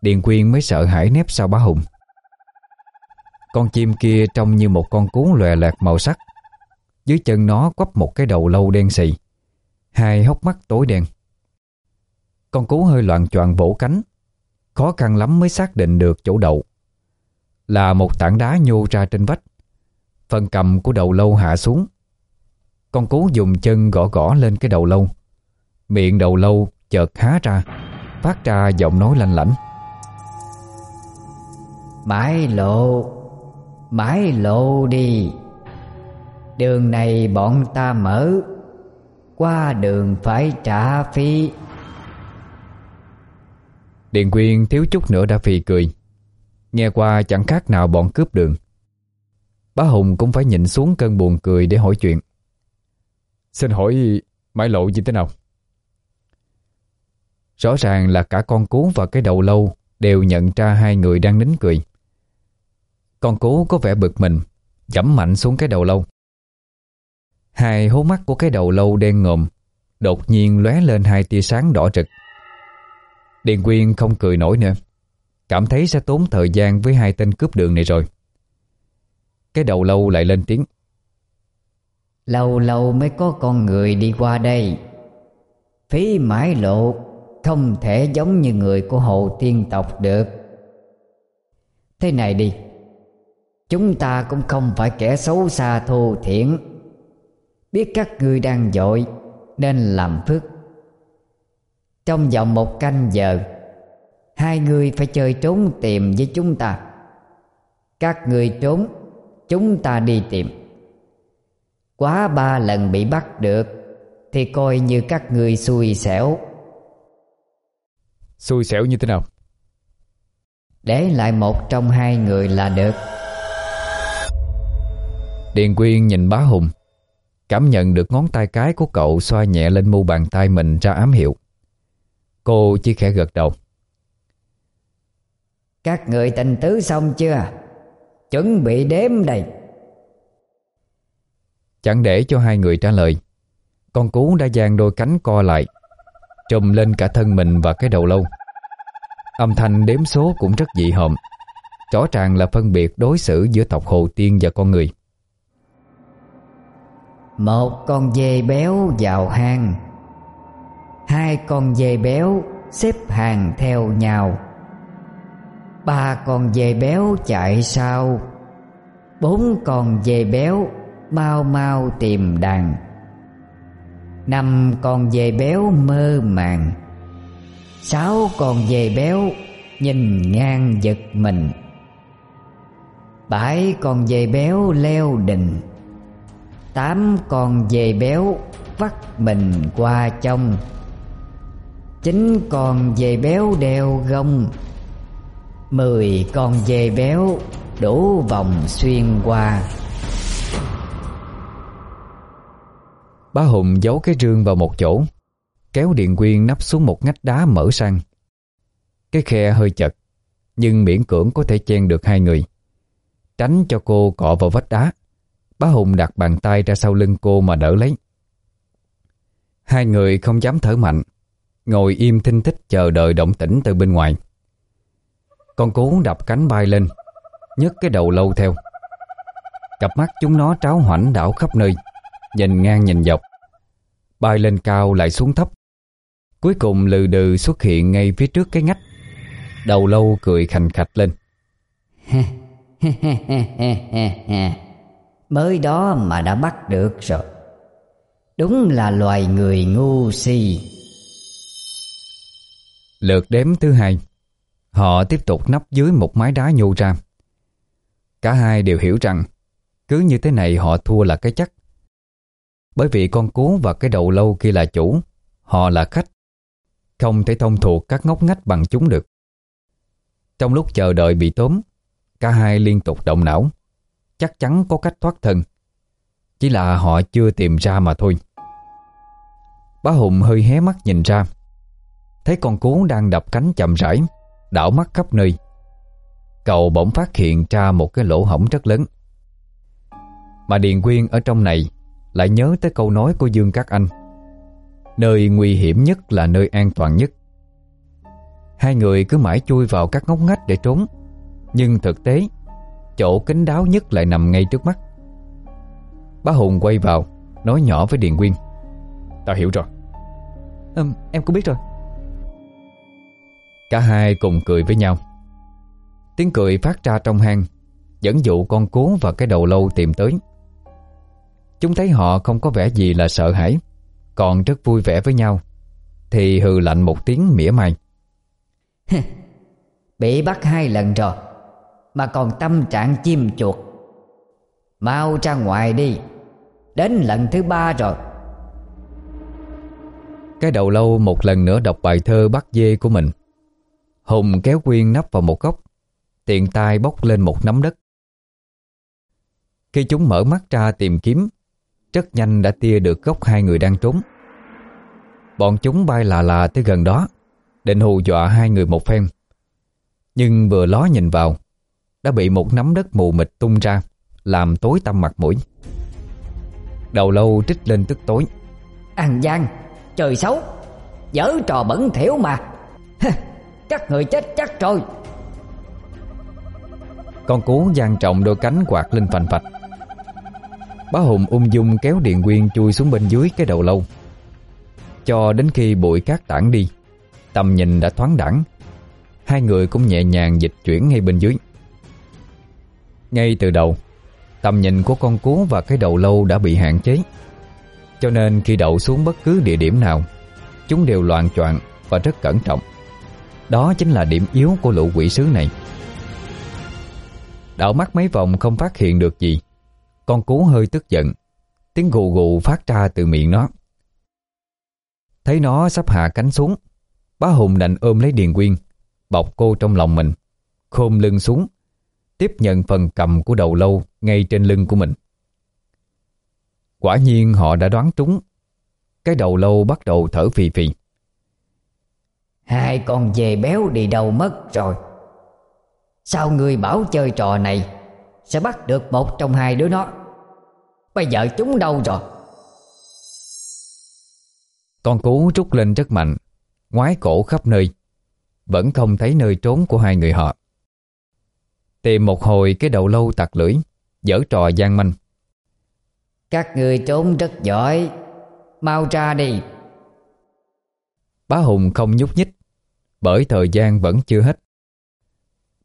Điền Quyên mới sợ hãi nép sau bá hùng. Con chim kia trông như một con cú lòe lạc màu sắc. Dưới chân nó quắp một cái đầu lâu đen xì. Hai hốc mắt tối đen. Con cú hơi loạn choạng vỗ cánh. Khó khăn lắm mới xác định được chỗ đậu. Là một tảng đá nhô ra trên vách. Phần cầm của đầu lâu hạ xuống. Con cú dùng chân gõ gõ lên cái đầu lâu. Miệng đầu lâu chợt há ra, Phát ra giọng nói lanh lảnh. Mãi lộ Mãi lộ đi. Đường này bọn ta mở Qua đường phải trả phí. Điền Quyên thiếu chút nữa đã phì cười. Nghe qua chẳng khác nào bọn cướp đường. Bá Hùng cũng phải nhịn xuống cơn buồn cười để hỏi chuyện. Xin hỏi mãi lộ như thế nào? Rõ ràng là cả con cú và cái đầu lâu đều nhận ra hai người đang nín cười. Con cú có vẻ bực mình, Chẩm mạnh xuống cái đầu lâu. Hai hố mắt của cái đầu lâu đen ngòm đột nhiên lóe lên hai tia sáng đỏ trực Điền Quyên không cười nổi nữa, cảm thấy sẽ tốn thời gian với hai tên cướp đường này rồi. Cái đầu lâu lại lên tiếng. Lâu lâu mới có con người đi qua đây Phí mãi lộ Không thể giống như người của hồ tiên tộc được Thế này đi Chúng ta cũng không phải kẻ xấu xa thô thiển. Biết các ngươi đang dội Nên làm phước. Trong vòng một canh giờ Hai người phải chơi trốn tìm với chúng ta. Các người trốn Chúng ta đi tìm. Quá ba lần bị bắt được Thì coi như các người xui xẻo. Xui xẻo như thế nào? Để lại một trong hai người là được Điền Quyên nhìn bá Hùng Cảm nhận được ngón tay cái của cậu xoa nhẹ lên mu bàn tay mình ra ám hiệu. Cô chỉ khẽ gật đầu. Các người tình tứ xong chưa? Chuẩn bị đếm đây. Chẳng để cho hai người trả lời Con cú đã dang đôi cánh co lại Trùm lên cả thân mình và cái đầu lâu. Âm thanh đếm số cũng rất dị hợm Rõ ràng là phân biệt đối xử giữa tộc Hồ Tiên và con người một con dê béo vào hang. Hai con dê béo xếp hàng theo nhau. Ba con dê béo chạy sau. Bốn con dê béo mau mau tìm đàn Năm con dê béo mơ màng. Sáu con dê béo nhìn ngang giật mình. Bảy con dê béo leo đình. Tám con dê béo vắt mình qua trong Chín con dê béo đeo gông. Mười con dê béo đổ vòng xuyên qua. Bá Hùng giấu cái rương vào một chỗ, Kéo điện quyên nắp xuống một ngách đá mở sang. Cái khe hơi chật, Nhưng miễn cưỡng có thể chen được hai người. Tránh cho cô cọ vào vách đá. Bá Hùng đặt bàn tay ra sau lưng cô mà đỡ lấy. Hai người không dám thở mạnh, Ngồi im thinh thích chờ đợi động tĩnh từ bên ngoài. Con cú đập cánh bay lên, nhấc cái đầu lâu theo. Cặp mắt chúng nó tráo hoảnh đảo khắp nơi, Nhìn ngang nhìn dọc. Bay lên cao lại xuống thấp. Cuối cùng lừ đừ xuất hiện ngay phía trước cái ngách. Đầu lâu cười khành khạch lên. <laughs> Mới đó mà đã bắt được rồi. Đúng là loài người ngu si. Lượt đếm thứ hai. Họ tiếp tục nấp dưới một mái đá nhô ra. Cả hai đều hiểu rằng, Cứ như thế này họ thua là cái chắc. Bởi vì con cú và cái đầu lâu kia là chủ, Họ là khách. Không thể thông thuộc các ngóc ngách bằng chúng được. Trong lúc chờ đợi bị tóm, Cả hai liên tục động não. Chắc chắn có cách thoát thân. Chỉ là họ chưa tìm ra mà thôi. Bá Hùng hơi hé mắt nhìn ra. Thấy con cú đang đập cánh chậm rãi, Đảo mắt khắp nơi. Cậu bỗng phát hiện ra một cái lỗ hổng rất lớn. Mà Điền Quyên ở trong này Lại nhớ tới câu nói của Dương Các Anh. Nơi nguy hiểm nhất là nơi an toàn nhất. Hai người cứ mãi chui vào các ngóc ngách để trốn. Nhưng thực tế Chỗ kín đáo nhất lại nằm ngay trước mắt. Bá Hùng quay vào Nói nhỏ với Điền Quyên. Ta hiểu rồi. Ừ, Em cũng biết rồi. Cả hai cùng cười với nhau. Tiếng cười phát ra trong hang Dẫn dụ con cú và cái đầu lâu tìm tới. Chúng thấy họ không có vẻ gì là sợ hãi Còn rất vui vẻ với nhau Thì hừ lạnh một tiếng mỉa mai. <laughs> Bị bắt hai lần rồi mà còn tâm trạng chim chuột. Mau ra ngoài đi, Đến lần thứ ba rồi. Cái đầu lâu một lần nữa đọc bài thơ bắt dê của mình. Hùng kéo Quyên nắp vào một góc, Tiện tay bốc lên một nắm đất. Khi chúng mở mắt ra tìm kiếm, Rất nhanh đã tia được góc hai người đang trốn. Bọn chúng bay lạ lạ tới gần đó, Định hù dọa hai người một phen. Nhưng vừa ló nhìn vào đã bị một nắm đất mù mịt tung ra Làm tối tăm mặt mũi. Đầu lâu trích lên tức tối. Ăn gian Trời xấu Dở trò bẩn thỉu mà. Các người chết chắc rồi. Con cú giang trọng đôi cánh quạt lên phành phạch. Bá Hùng ung dung kéo Điện Quyên chui xuống bên dưới cái đầu lâu. Cho đến khi bụi cát tản đi Tầm nhìn đã thoáng đẳng. Hai người cũng nhẹ nhàng dịch chuyển ngay bên dưới ngay từ đầu. Tầm nhìn của con cú và cái đầu lâu đã bị hạn chế. Cho nên khi đậu xuống bất cứ địa điểm nào, Chúng đều loạn choạng và rất cẩn trọng. Đó chính là điểm yếu của lũ quỷ sứ này. Đảo mắt mấy vòng không phát hiện được gì. Con cú hơi tức giận. Tiếng gù gù phát ra từ miệng nó. Thấy nó sắp hạ cánh xuống, Bá Hùng đành ôm lấy Điền Quyên, Bọc cô trong lòng mình Khôm lưng xuống Tiếp nhận phần cầm của đầu lâu Ngay trên lưng của mình. Quả nhiên họ đã đoán trúng. Cái đầu lâu bắt đầu thở phì phì. Hai con dê béo đi đâu mất rồi? Sao người bảo chơi trò này Sẽ bắt được một trong hai đứa nó? Bây giờ chúng đâu rồi? Con cú trút lên rất mạnh Ngoái cổ khắp nơi. Vẫn không thấy nơi trốn của hai người họ Tìm một hồi cái đầu lâu tặc lưỡi Giở trò gian manh. Các người trốn rất giỏi Mau ra đi. Bá Hùng không nhúc nhích Bởi thời gian vẫn chưa hết.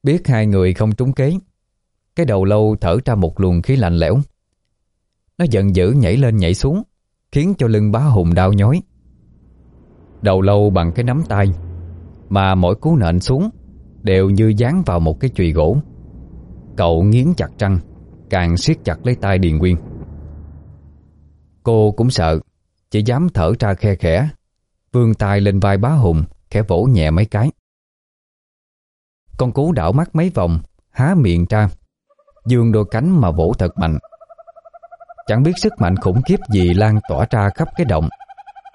Biết hai người không trúng kế Cái đầu lâu thở ra một luồng khí lạnh lẽo. Nó giận dữ nhảy lên nhảy xuống Khiến cho lưng bá Hùng đau nhói. Đầu lâu bằng cái nắm tay Mà mỗi cú nện xuống Đều như dán vào một cái chùy gỗ Cậu nghiến chặt răng, Càng siết chặt lấy tay Điền Nguyên. Cô cũng sợ, Chỉ dám thở ra khe khẽ, Vươn tay lên vai bá Hùng, Khẽ vỗ nhẹ mấy cái. Con cú đảo mắt mấy vòng, Há miệng ra. Dương đôi cánh mà vỗ thật mạnh. Chẳng biết sức mạnh khủng khiếp gì lan tỏa ra khắp cái động,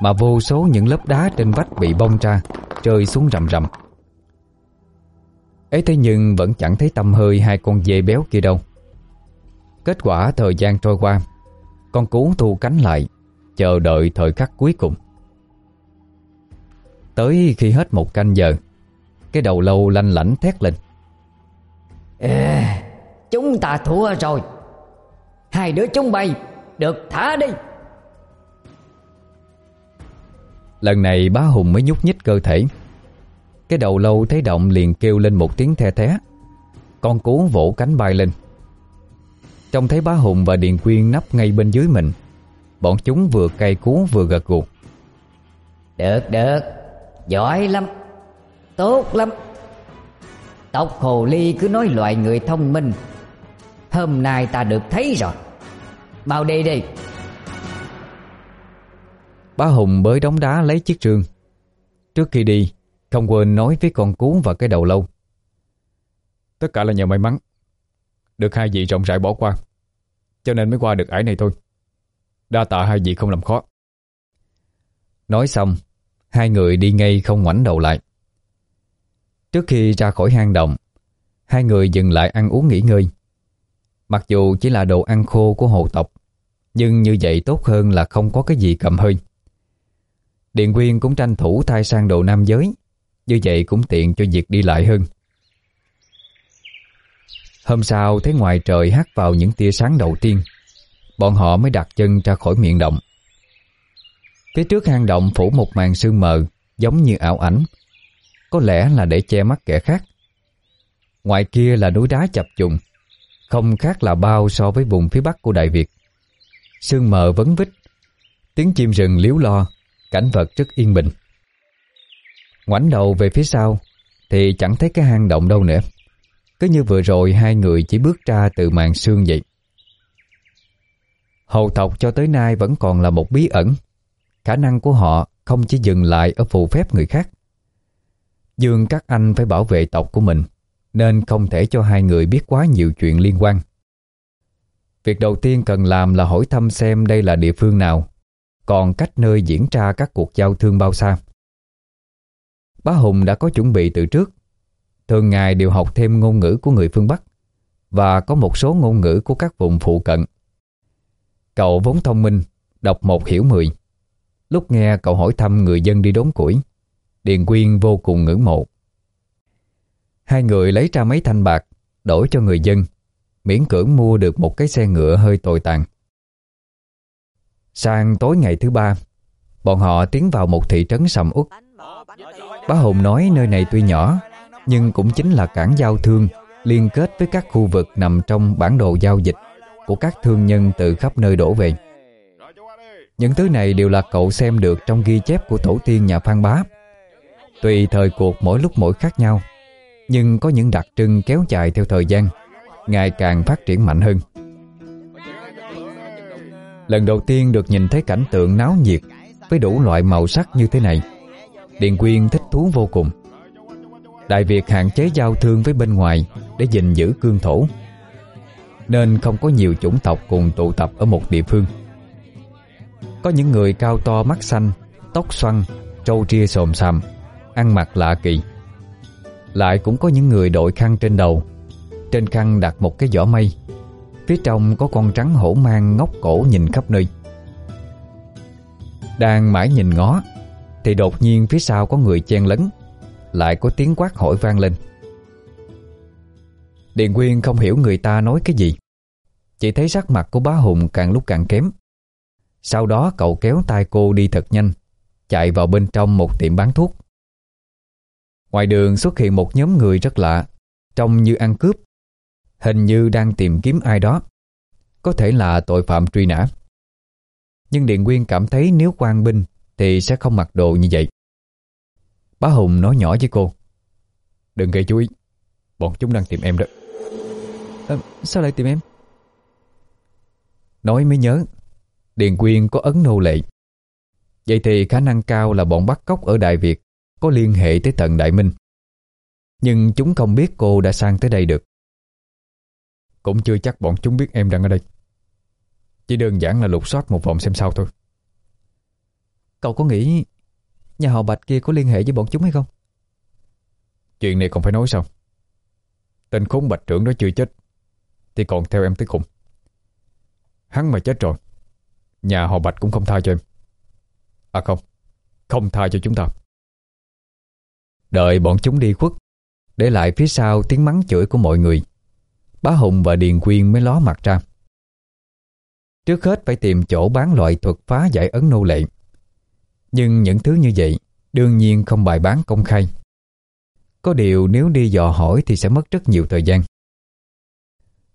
Mà vô số những lớp đá trên vách bị bong ra, Rơi xuống rầm rầm ấy thế nhưng vẫn chẳng thấy tâm hơi hai con dê béo kia đâu. Kết quả thời gian trôi qua Con cú thu cánh lại Chờ đợi thời khắc cuối cùng. Tới khi hết một canh giờ Cái đầu lâu lanh lảnh thét lên. Ê, Chúng ta thua rồi. Hai đứa chúng bay Được thả đi. Lần này bá Hùng mới nhúc nhích cơ thể Cái đầu lâu thấy động liền kêu lên một tiếng the thé. Con cú vỗ cánh bay lên. Trông thấy bá Hùng và Điền Quyên nấp ngay bên dưới mình Bọn chúng vừa cay cú vừa gật gù. Được được. Giỏi lắm. Tốt lắm. Tộc hồ ly cứ nói loại người thông minh. Hôm nay ta được thấy rồi. Mau đi đi. Bá Hùng bới đống đá lấy chiếc rương Trước khi đi Không quên nói với con cú và cái đầu lâu. Tất cả là nhờ may mắn. Được hai vị rộng rãi bỏ qua. Cho nên mới qua được ải này thôi. Đa tạ hai vị không làm khó. Nói xong Hai người đi ngay không ngoảnh đầu lại. Trước khi ra khỏi hang động Hai người dừng lại ăn uống nghỉ ngơi. Mặc dù chỉ là đồ ăn khô của hồ tộc Nhưng như vậy tốt hơn là không có cái gì cầm hơi. Điện Quyên cũng tranh thủ thay sang đồ nam giới như vậy cũng tiện cho việc đi lại hơn. Hôm sau thấy ngoài trời hắt vào những tia sáng đầu tiên, Bọn họ mới đặt chân ra khỏi miệng động. Phía trước hang động phủ một màn sương mờ, Giống như ảo ảnh. Có lẽ là để che mắt kẻ khác. Ngoài kia là núi đá chập trùng Không khác là bao so với vùng phía bắc của Đại Việt. Sương mờ vấn vít, Tiếng chim rừng liếu lo, Cảnh vật rất yên bình. Ngoảnh đầu về phía sau, Thì chẳng thấy cái hang động đâu nữa. Cứ như vừa rồi hai người chỉ bước ra từ màn sương vậy. Hầu tộc cho tới nay vẫn còn là một bí ẩn. Khả năng của họ không chỉ dừng lại ở phù phép người khác. Dương các anh phải bảo vệ tộc của mình, Nên không thể cho hai người biết quá nhiều chuyện liên quan. Việc đầu tiên cần làm là hỏi thăm xem đây là địa phương nào, Còn cách nơi diễn ra các cuộc giao thương bao xa. Bá Hùng đã có chuẩn bị từ trước. Thường ngày đều học thêm ngôn ngữ của người phương Bắc, Và có một số ngôn ngữ của các vùng phụ cận. Cậu vốn thông minh, Đọc một hiểu mười. Lúc nghe cậu hỏi thăm người dân đi đốn củi, Điền Quyên vô cùng ngưỡng mộ. Hai người lấy ra mấy thanh bạc, Đổi cho người dân, Miễn cưỡng mua được một cái xe ngựa hơi tồi tàn. Sang tối ngày thứ ba, Bọn họ tiến vào một thị trấn sầm uất. Bá Hùng nói nơi này tuy nhỏ Nhưng cũng chính là cảng giao thương Liên kết với các khu vực nằm trong bản đồ giao dịch Của các thương nhân từ khắp nơi đổ về những thứ này đều là cậu xem được trong ghi chép của tổ tiên nhà Phan Bá. Tùy thời cuộc mỗi lúc mỗi khác nhau, nhưng có những đặc trưng kéo dài theo thời gian, ngày càng phát triển mạnh hơn. Lần đầu tiên được nhìn thấy cảnh tượng náo nhiệt với đủ loại màu sắc như thế này, Điền Quyên thích thú vô cùng. Đại Việt hạn chế giao thương với bên ngoài để gìn giữ cương thổ, nên không có nhiều chủng tộc cùng tụ tập ở một địa phương. Có những người cao to mắt xanh Tóc xoăn, trâu ria xồm xàm Ăn mặc lạ kỳ Lại cũng có những người đội khăn trên đầu Trên khăn đặt một cái giỏ mây Phía trong có con trắng hổ mang ngóc cổ nhìn khắp nơi Đang mãi nhìn ngó thì đột nhiên phía sau có người chen lấn, Lại có tiếng quát hỏi vang lên. Điền Quyên không hiểu người ta nói cái gì, Chỉ thấy sắc mặt của bá Hùng càng lúc càng kém. Sau đó cậu kéo tay cô đi thật nhanh, Chạy vào bên trong một tiệm bán thuốc. Ngoài đường xuất hiện một nhóm người rất lạ, Trông như ăn cướp, Hình như đang tìm kiếm ai đó, Có thể là tội phạm truy nã. Nhưng Điện Quyên cảm thấy nếu quan binh thì sẽ không mặc đồ như vậy Bá Hùng nói nhỏ với cô Đừng gây chú ý Bọn chúng đang tìm em đó à, Sao lại tìm em Nói mới nhớ Điền Quyên có ấn nô lệ. Vậy thì khả năng cao là bọn bắt cóc ở Đại Việt có liên hệ tới tận Đại Minh. Nhưng chúng không biết cô đã sang tới đây được. Cũng chưa chắc bọn chúng biết em đang ở đây. Chỉ đơn giản là lục soát một vòng xem sao thôi. Cậu có nghĩ nhà họ Bạch kia có liên hệ với bọn chúng hay không? Chuyện này còn phải nói sao? Tên khốn Bạch trưởng đó chưa chết, thì còn theo em tới cùng. Hắn mà chết rồi, Nhà họ Bạch cũng không tha cho em À không Không tha cho chúng ta Đợi bọn chúng đi khuất, Để lại phía sau tiếng mắng chửi của mọi người, Bá Hùng và Điền Quyên mới ló mặt ra Trước hết phải tìm chỗ bán loại thuật phá giải ấn nô lệ nhưng những thứ như vậy Đương nhiên không bài bán công khai Có điều nếu đi dò hỏi Thì sẽ mất rất nhiều thời gian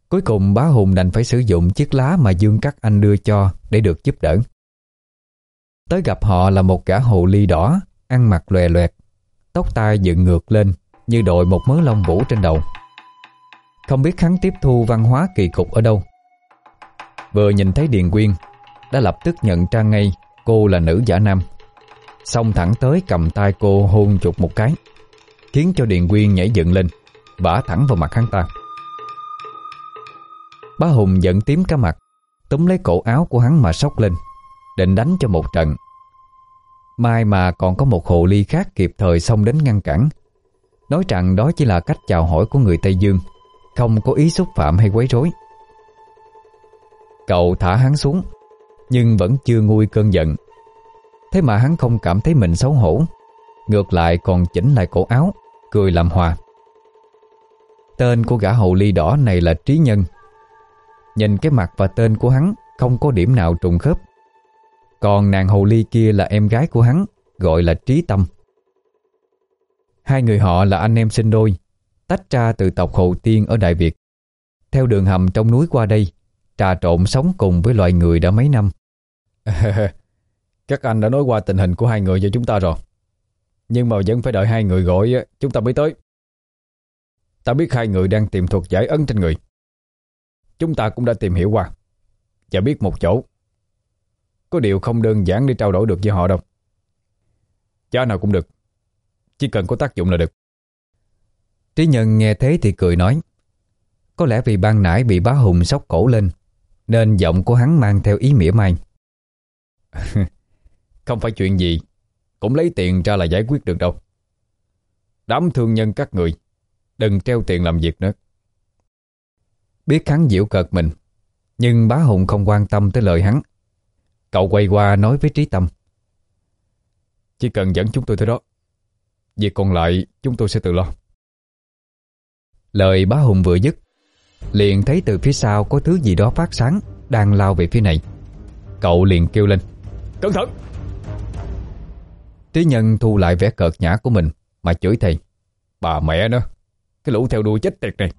Cuối cùng bá Hùng đành phải sử dụng chiếc lá mà Dương Cắt Anh đưa cho để được giúp đỡ. Tới gặp họ là một gã hồ ly đỏ, ăn mặc lòe loẹt, tóc tai dựng ngược lên như đội một mớ lông vũ trên đầu. Không biết hắn tiếp thu văn hóa kỳ cục ở đâu. Vừa nhìn thấy Điền Quyên, đã lập tức nhận ra ngay cô là nữ giả nam. Xong thẳng tới cầm tay cô hôn chụp một cái, khiến cho Điền Quyên nhảy dựng lên, bả thẳng vào mặt hắn ta. Bá Hùng giận tím cả mặt Túm lấy cổ áo của hắn mà sóc lên Định đánh cho một trận. Mai mà còn có một hồ ly khác kịp thời xông đến ngăn cản. Nói rằng đó chỉ là cách chào hỏi của người Tây Dương Không có ý xúc phạm hay quấy rối. Cậu thả hắn xuống Nhưng vẫn chưa nguôi cơn giận. Thế mà hắn không cảm thấy mình xấu hổ. Ngược lại còn chỉnh lại cổ áo, Cười làm hòa. Tên của gã hậu ly đỏ này là Trí Nhân. Nhìn cái mặt và tên của hắn, Không có điểm nào trùng khớp. Còn nàng hậu ly kia là em gái của hắn, Gọi là Trí Tâm. Hai người họ là anh em sinh đôi, Tách ra từ tộc Hồ Tiên ở Đại Việt. Theo đường hầm trong núi qua đây, Trà trộn sống cùng với loài người đã mấy năm. <laughs> Các anh đã nói qua tình hình của hai người cho chúng ta rồi. Nhưng mà vẫn phải đợi hai người gọi Chúng ta mới tới. Ta biết hai người đang tìm thuật giải ấn trên người. Chúng ta cũng đã tìm hiểu qua. Và biết một chỗ. Có điều không đơn giản để trao đổi được với họ đâu. Giá nào cũng được. Chỉ cần có tác dụng là được. Trí Nhân nghe thế thì cười nói Có lẽ vì ban nãy bị bá hùng sóc cổ lên Nên giọng của hắn mang theo ý mỉa mai <laughs> Không phải chuyện gì Cũng lấy tiền ra là giải quyết được đâu. Đám thương nhân các người Đừng treo tiền làm việc nữa. Biết hắn diễu cợt mình, Nhưng bá hùng không quan tâm tới lời hắn. Cậu quay qua nói với Trí Tâm, Chỉ cần dẫn chúng tôi tới đó, Việc còn lại chúng tôi sẽ tự lo. Lời bá hùng vừa dứt, Liền thấy từ phía sau có thứ gì đó phát sáng Đang lao về phía này. Cậu liền kêu lên, Cẩn thận! Trí nhân thu lại vẻ cợt nhã của mình, Mà chửi thầy Bà mẹ nó, Cái lũ theo đuôi chết tiệt này.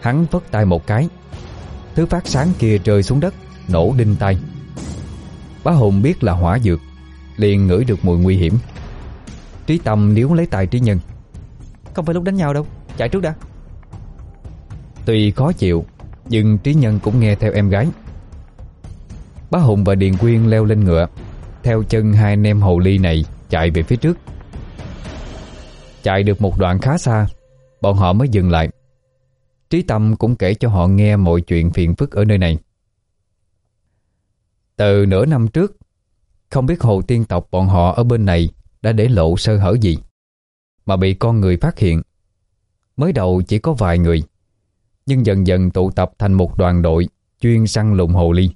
Hắn vất tay một cái, Thứ phát sáng kia rơi xuống đất, Nổ đinh tay Bá hùng biết là hỏa dược, Liền ngửi được mùi nguy hiểm. Trí tâm níu lấy tay trí nhân. Không phải lúc đánh nhau đâu, Chạy trước đã. Tuy khó chịu, Nhưng trí nhân cũng nghe theo em gái. Bá Hùng và Điền Quyên leo lên ngựa theo chân hai anh em hồ ly này Chạy về phía trước. Chạy được một đoạn khá xa, Bọn họ mới dừng lại. Trí Tâm cũng kể cho họ nghe mọi chuyện phiền phức ở nơi này. Từ nửa năm trước, Không biết hồ tiên tộc bọn họ ở bên này Đã để lộ sơ hở gì, Mà bị con người phát hiện. Mới đầu chỉ có vài người, Nhưng dần dần tụ tập thành một đoàn đội Chuyên săn lùng hồ ly.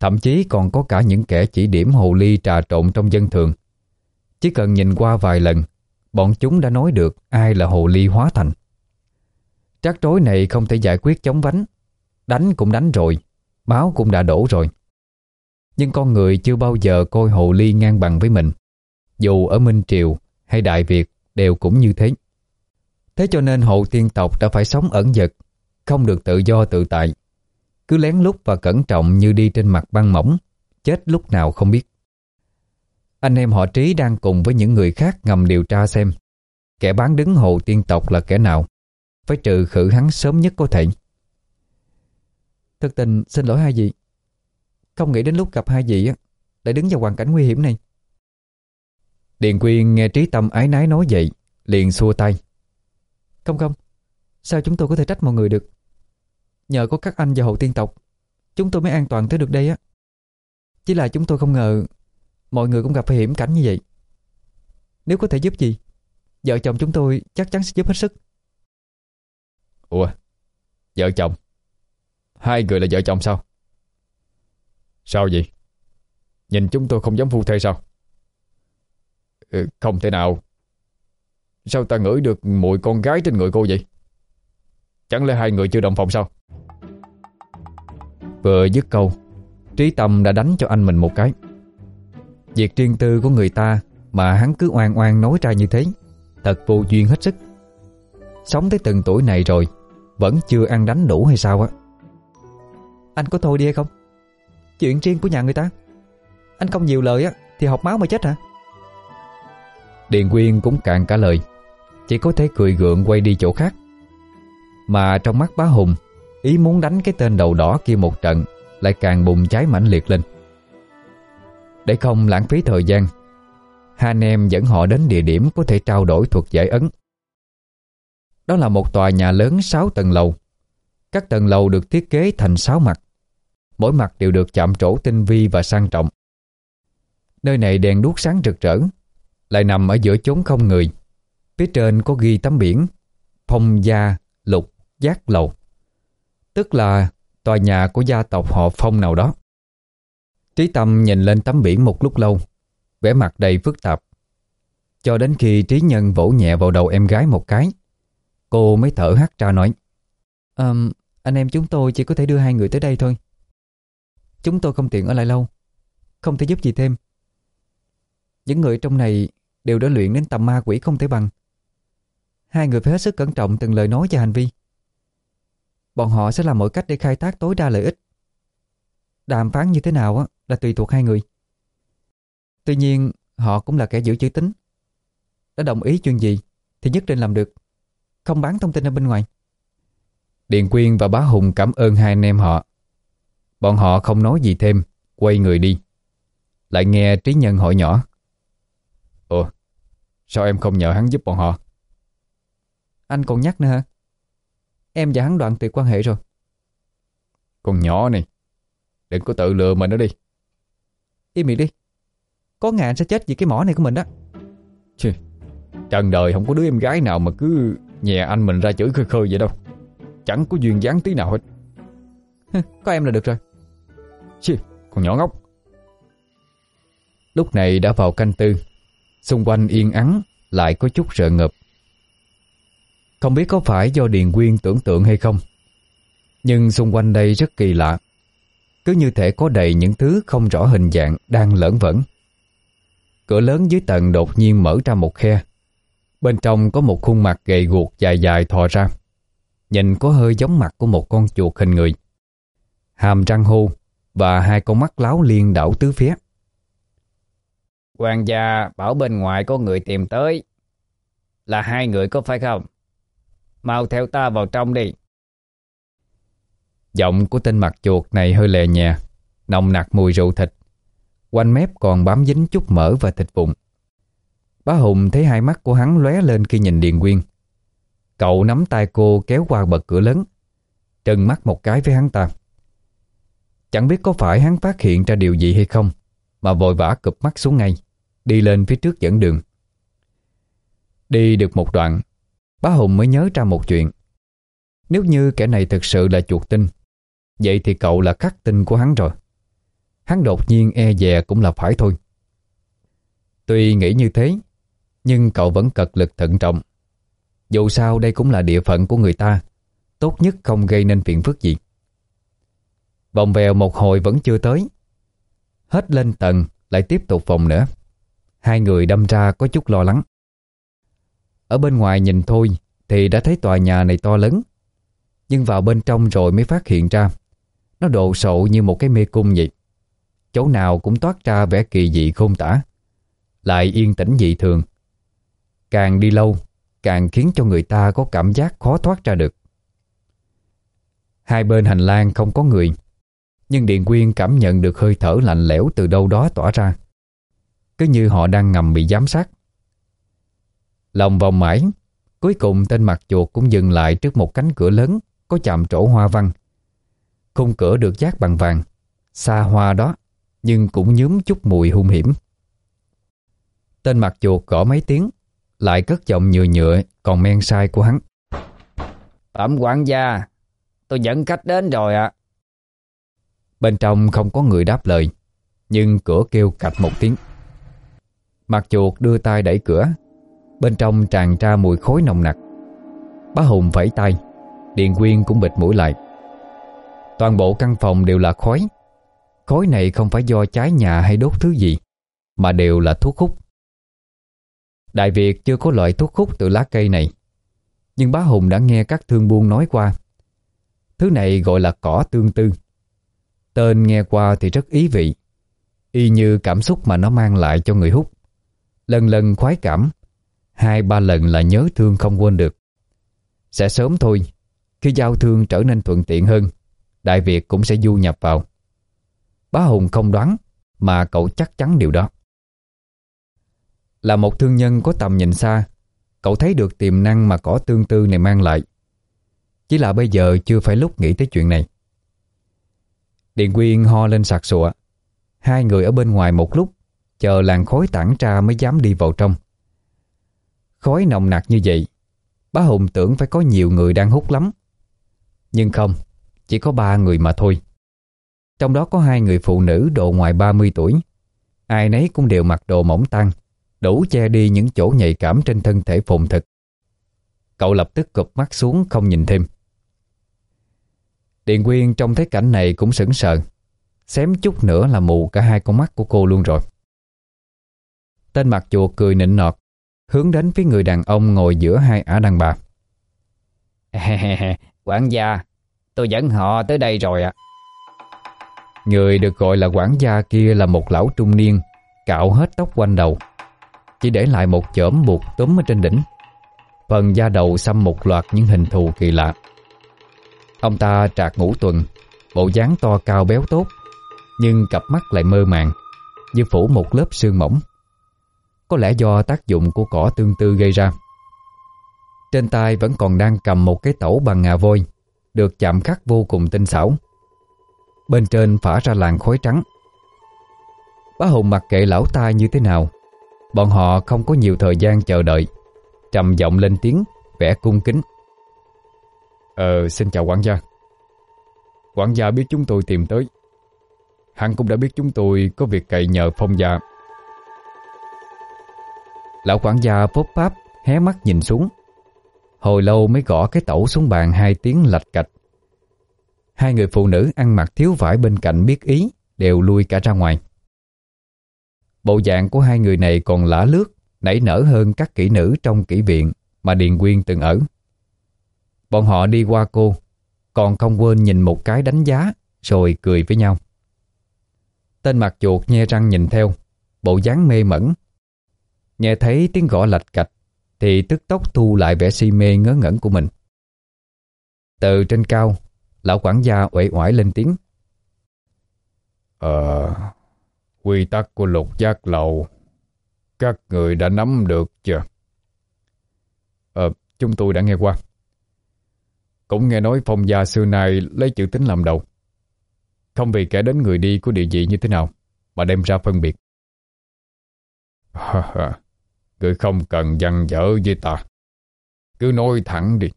Thậm chí còn có cả những kẻ chỉ điểm hồ ly trà trộn trong dân thường. Chỉ cần nhìn qua vài lần, Bọn chúng đã nói được ai là hồ ly hóa thành. Trắc rối này không thể giải quyết chống vánh. Đánh cũng đánh rồi, Máu cũng đã đổ rồi. Nhưng con người chưa bao giờ coi hồ ly ngang bằng với mình. Dù ở Minh Triều hay Đại Việt đều cũng như thế. Thế cho nên hộ tiên tộc đã phải sống ẩn dật, Không được tự do tự tại. Cứ lén lút và cẩn trọng như đi trên mặt băng mỏng, Chết lúc nào không biết. Anh em họ Trí đang cùng với những người khác ngầm điều tra xem, Kẻ bán đứng hồ tiên tộc là kẻ nào, Phải trừ khử hắn sớm nhất có thể. Thực tình, xin lỗi hai vị. Không nghĩ đến lúc gặp hai vị á, Lại đứng vào hoàn cảnh nguy hiểm này. Điền Quyên nghe Trí Tâm ái nái nói vậy, Liền xua tay. Không không, Sao chúng tôi có thể trách mọi người được? Nhờ có các anh và hộ tiên tộc Chúng tôi mới an toàn tới được đây á. Chỉ là chúng tôi không ngờ Mọi người cũng gặp phải hiểm cảnh như vậy. Nếu có thể giúp gì Vợ chồng chúng tôi chắc chắn sẽ giúp hết sức. Ủa Vợ chồng? Hai người là vợ chồng sao? Sao vậy? Nhìn chúng tôi không giống phu thê sao? Ừ, Không thể nào. Sao ta ngửi được mùi con gái trên người cô vậy? Chẳng lẽ hai người chưa đồng phòng sao? Vừa dứt câu, Trí Tâm đã đánh cho anh mình một cái. Việc riêng tư của người ta Mà hắn cứ oan oan nói ra như thế, Thật vô duyên hết sức. Sống tới từng tuổi này rồi, Vẫn chưa ăn đánh đủ hay sao á? Anh có thôi đi hay không? Chuyện riêng của nhà người ta. Anh không nhiều lời á, Thì học máu mà chết hả? Điền Quyên cũng cạn cả lời, Chỉ có thể cười gượng quay đi chỗ khác. Mà trong mắt bá Hùng Ý muốn đánh cái tên đầu đỏ kia một trận, Lại càng bùng cháy mãnh liệt lên. Để không lãng phí thời gian, Hai anh em dẫn họ đến địa điểm có thể trao đổi thuật giải ấn. Đó là một tòa nhà lớn 6 tầng lầu. Các tầng lầu được thiết kế thành 6 mặt. Mỗi mặt đều được chạm trổ tinh vi và sang trọng. Nơi này đèn đuốc sáng rực rỡ, Lại nằm ở giữa chốn không người. Phía trên có ghi tấm biển, Phong gia lục giác lầu. Tức là tòa nhà của gia tộc họ Phong nào đó. Trí Tâm nhìn lên tấm biển một lúc lâu vẻ mặt đầy phức tạp. Cho đến khi Trí Nhân vỗ nhẹ vào đầu em gái một cái Cô mới thở hắt ra nói um, Anh em chúng tôi chỉ có thể đưa hai người tới đây thôi. Chúng tôi không tiện ở lại lâu Không thể giúp gì thêm. Những người trong này đều đã luyện đến tầm ma quỷ không thể bằng. Hai người phải hết sức cẩn trọng từng lời nói và hành vi. Bọn họ sẽ làm mọi cách để khai thác tối đa lợi ích. Đàm phán như thế nào là tùy thuộc hai người. Tuy nhiên họ cũng là kẻ giữ chữ tính Đã đồng ý chuyện gì Thì nhất định làm được Không bán thông tin ở bên ngoài. Điện Quyên và bá Hùng cảm ơn hai anh em họ. Bọn họ không nói gì thêm Quay người đi. Lại nghe Trí Nhân hỏi nhỏ. Ồ Sao em không nhờ hắn giúp bọn họ? Anh còn nhắc nữa hả Em và hắn đoạn tuyệt quan hệ rồi. Con nhỏ này Đừng có tự lừa mình nữa đi. Im miệng đi. Có ngàn sẽ chết vì cái mỏ này của mình đó. Chứ Trần đời không có đứa em gái nào mà cứ Nhẹ anh mình ra chửi khơi khơi vậy đâu. Chẳng có duyên dáng tí nào hết. Có em là được rồi. Chứ Con nhỏ ngốc. Lúc này đã vào canh tư Xung quanh yên ắng Lại có chút sợ ngợp không biết có phải do Điền Quyên tưởng tượng hay không Nhưng xung quanh đây rất kỳ lạ cứ như thể có đầy những thứ không rõ hình dạng đang lởn vởn. Cửa lớn dưới tầng đột nhiên mở ra một khe. Bên trong có một khuôn mặt gầy guộc dài dài thò ra. Nhìn có hơi giống mặt của một con chuột hình người. Hàm răng hô và hai con mắt láo liên đảo tứ phía. Hoàng gia bảo bên ngoài có người tìm tới. Là hai người có phải không? Mau theo ta vào trong đi. Giọng của tên mặt chuột này hơi lè nhẹ, nồng nặc mùi rượu thịt. Quanh mép còn bám dính chút mỡ và thịt vụn. Bá Hùng thấy hai mắt của hắn lóe lên khi nhìn Điền Quyên. Cậu nắm tay cô kéo qua bật cửa lớn, trừng mắt một cái với hắn ta. Chẳng biết có phải hắn phát hiện ra điều gì hay không, mà vội vã cụp mắt xuống ngay, đi lên phía trước dẫn đường. Đi được một đoạn, bá Hùng mới nhớ ra một chuyện. Nếu như kẻ này thực sự là chuột tinh, Vậy thì cậu là khắc tinh của hắn rồi. Hắn đột nhiên e dè cũng là phải thôi. Tuy nghĩ như thế Nhưng cậu vẫn cật lực thận trọng. Dù sao đây cũng là địa phận của người ta Tốt nhất không gây nên phiền phức gì. Vòng vèo một hồi vẫn chưa tới. Hết lên tầng Lại tiếp tục vòng nữa. Hai người đâm ra có chút lo lắng. Ở bên ngoài nhìn thôi Thì đã thấy tòa nhà này to lớn. Nhưng vào bên trong rồi mới phát hiện ra, nó đồ sộ như một cái mê cung vậy. Chỗ nào cũng toát ra vẻ kỳ dị không tả, Lại yên tĩnh dị thường. Càng đi lâu, Càng khiến cho người ta có cảm giác khó thoát ra được. Hai bên hành lang không có người, Nhưng Điện Quyên cảm nhận được hơi thở lạnh lẽo từ đâu đó tỏa ra. Cứ như họ đang ngầm bị giám sát. Lòng vòng mãi. Cuối cùng tên mặt chuột cũng dừng lại trước một cánh cửa lớn Có chạm trổ hoa văn. Khung cửa được giác bằng vàng. Xa hoa đó Nhưng cũng nhúm chút mùi hung hiểm. Tên mặt chuột gõ mấy tiếng Lại cất giọng nhựa nhựa Còn men sai của hắn. Phẩm quản gia Tôi dẫn khách đến rồi ạ. Bên trong không có người đáp lời Nhưng cửa kêu cạch một tiếng. Mặt chuột đưa tay đẩy cửa Bên trong tràn ra mùi khối nồng nặc. Bá Hùng vẫy tay điện Quyên cũng bịt mũi lại. Toàn bộ căn phòng đều là khói. Khói này không phải do cháy nhà hay đốt thứ gì, Mà đều là thuốc hút. Đại Việt chưa có loại thuốc hút từ lá cây này, Nhưng bá Hùng đã nghe các thương buôn nói qua. Thứ này gọi là cỏ tương tư. Tên nghe qua thì rất ý vị, Y như cảm xúc mà nó mang lại cho người hút. Lần lần khoái cảm Hai ba lần là nhớ thương không quên được. Sẽ sớm thôi Khi giao thương trở nên thuận tiện hơn Đại Việt cũng sẽ du nhập vào. Bá Hùng không đoán, mà cậu chắc chắn điều đó. Là một thương nhân có tầm nhìn xa, Cậu thấy được tiềm năng mà cỏ tương tư này mang lại. Chỉ là bây giờ chưa phải lúc nghĩ tới chuyện này. Điện Quyên ho lên sạc sụa. Hai người ở bên ngoài một lúc Chờ làn khói tản ra mới dám đi vào trong. Khói nồng nặc như vậy. Bá Hùng tưởng phải có nhiều người đang hút lắm. Nhưng không, Chỉ có ba người mà thôi. Trong đó có hai người phụ nữ độ ngoài 30 tuổi. Ai nấy cũng đều mặc đồ mỏng tăng Đủ che đi những chỗ nhạy cảm trên thân thể phồn thực. Cậu lập tức cụp mắt xuống không nhìn thêm. Điện Quyên trong thấy cảnh này cũng sững sờ, Xém chút nữa là mù cả hai con mắt của cô luôn rồi. Tên mặt chuột cười nịnh nọt Hướng đến phía người đàn ông ngồi giữa hai ả đàn bà. <laughs> Quản gia Tôi dẫn họ tới đây rồi ạ. Người được gọi là quản gia kia là một lão trung niên Cạo hết tóc quanh đầu Chỉ để lại một chởm buộc túm ở trên đỉnh. Phần da đầu xăm một loạt những hình thù kỳ lạ. Ông ta trạc ngũ tuần Bộ dáng to cao béo tốt Nhưng cặp mắt lại mơ màng Như phủ một lớp sương mỏng có lẽ do tác dụng của cỏ tương tư gây ra. Trên tay vẫn còn đang cầm một cái tẩu bằng ngà voi, Được chạm khắc vô cùng tinh xảo. Bên trên phả ra làn khói trắng. Bá Hùng mặc kệ lão ta như thế nào, Bọn họ không có nhiều thời gian chờ đợi, Trầm giọng lên tiếng, Vẻ cung kính. Ờ xin chào quản gia. Quản gia biết chúng tôi tìm tới. Hắn cũng đã biết chúng tôi Có việc cậy nhờ phong gia. Lão quản gia phốp pháp Hé mắt nhìn xuống. Hồi lâu mới gõ cái tẩu xuống bàn Hai tiếng lạch cạch. Hai người phụ nữ ăn mặc thiếu vải bên cạnh biết ý, Đều lui cả ra ngoài. Bộ dạng của hai người này còn lả lướt, Nảy nở hơn các kỹ nữ trong kỹ viện Mà Điền Quyên từng ở. Bọn họ đi qua cô, Còn không quên nhìn một cái đánh giá, Rồi cười với nhau. Tên mặt chuột nhe răng nhìn theo, Bộ dáng mê mẩn Nghe thấy tiếng gõ lạch cạch, Thì tức tốc thu lại vẻ si mê ngớ ngẩn của mình. Từ trên cao, Lão quản gia uể oải lên tiếng. Ờ Quy tắc của lục giác lầu, Các người đã nắm được chưa? Ờ Chúng tôi đã nghe qua. Cũng nghe nói phong gia xưa nay lấy chữ tính làm đầu. Không vì kẻ đến người đi của địa vị như thế nào mà đem ra phân biệt. Cứ không cần dằn dở với ta. Cứ nói thẳng đi.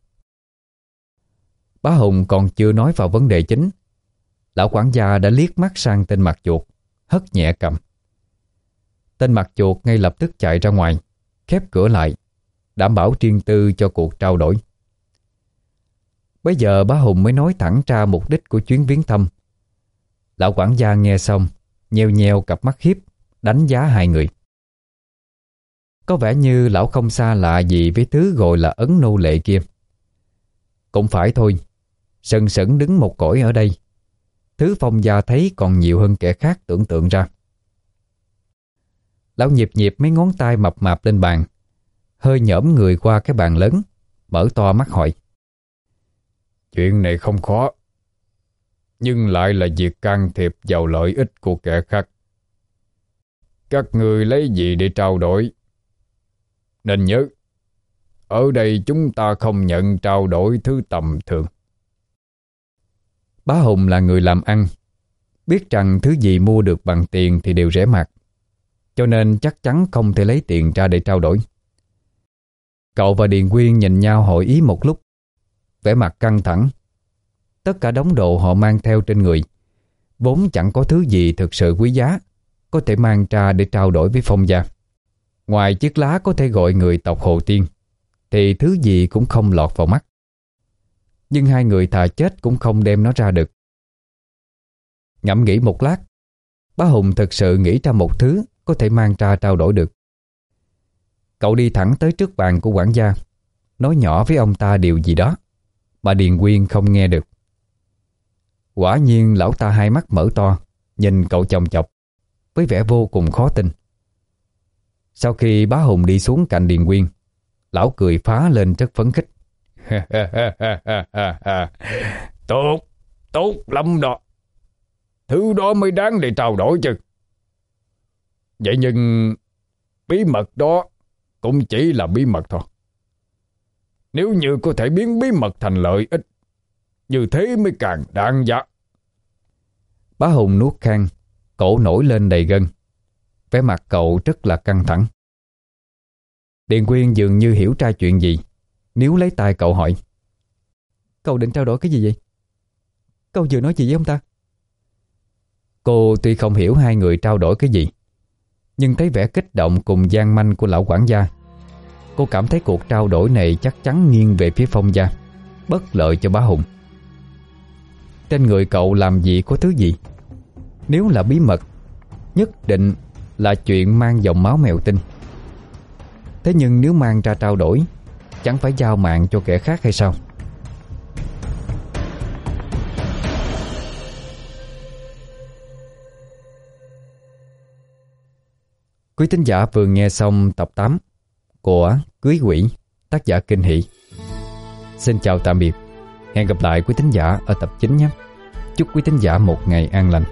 Bá Hùng còn chưa nói vào vấn đề chính. Lão quản gia đã liếc mắt sang tên mặt chuột, hất nhẹ cầm. Tên mặt chuột ngay lập tức chạy ra ngoài, khép cửa lại, đảm bảo riêng tư cho cuộc trao đổi. Bây giờ bá Hùng mới nói thẳng ra mục đích của chuyến viếng thăm. Lão quản gia nghe xong, nheo nheo cặp mắt hiếp, đánh giá hai người. Có vẻ như lão không xa lạ gì với thứ gọi là ấn nô lệ kia. Cũng phải thôi, sần sẩn đứng một cõi ở đây. Thứ phong gia thấy còn nhiều hơn kẻ khác tưởng tượng ra. Lão nhịp nhịp mấy ngón tay mập mạp lên bàn, hơi nhõm người qua cái bàn lớn, mở to mắt hỏi. Chuyện này không khó, nhưng lại là việc can thiệp vào lợi ích của kẻ khác. Các người lấy gì để trao đổi? Nên nhớ, ở đây chúng ta không nhận trao đổi thứ tầm thường. Bá Hùng là người làm ăn, biết rằng thứ gì mua được bằng tiền thì đều rẻ mạt, cho nên chắc chắn không thể lấy tiền ra để trao đổi. Cậu và Điền Quyên nhìn nhau hội ý một lúc, vẻ mặt căng thẳng. Tất cả đống đồ họ mang theo trên người vốn chẳng có thứ gì thực sự quý giá có thể mang ra để trao đổi với phong gia. Ngoài chiếc lá có thể gọi người tộc Hồ Tiên, thì thứ gì cũng không lọt vào mắt. Nhưng hai người thà chết cũng không đem nó ra được. Ngẫm nghĩ một lát, Bá Hùng thật sự nghĩ ra một thứ có thể mang ra trao đổi được. Cậu đi thẳng tới trước bàn của quản gia, nói nhỏ với ông ta điều gì đó mà Điền Quyên không nghe được. Quả nhiên lão ta hai mắt mở to, Nhìn cậu chồng chọc, Với vẻ vô cùng khó tin sau khi bá Hùng đi xuống cạnh Điền Quyên Lão cười phá lên rất phấn khích. <laughs> Tốt Tốt lắm đó. Thứ đó mới đáng để trao đổi chứ. Vậy nhưng Bí mật đó Cũng chỉ là bí mật thôi. Nếu như có thể biến bí mật thành lợi ích Như thế mới càng đáng giá. Bá Hùng nuốt khang Cổ nổi lên đầy gân Vẻ mặt cậu rất là căng thẳng. Điền Quyên dường như hiểu ra chuyện gì. Nếu lấy tay cậu hỏi. Cậu định trao đổi cái gì vậy? Cậu vừa nói gì với ông ta? Cô tuy không hiểu hai người trao đổi cái gì Nhưng thấy vẻ kích động cùng gian manh của lão quản gia. Cô cảm thấy cuộc trao đổi này chắc chắn nghiêng về phía phong gia Bất lợi cho bá Hùng. Trên người cậu làm gì có thứ gì. Nếu là bí mật Nhất định là chuyện mang dòng máu mèo tinh Thế nhưng nếu mang ra trao đổi Chẳng phải giao mạng cho kẻ khác hay sao Quý tín giả vừa nghe xong tập 8 của Cưới Quỷ, tác giả Kinh Hỷ. Xin chào tạm biệt. Hẹn gặp lại quý tín giả ở tập 9 nhé. Chúc quý tín giả một ngày an lành.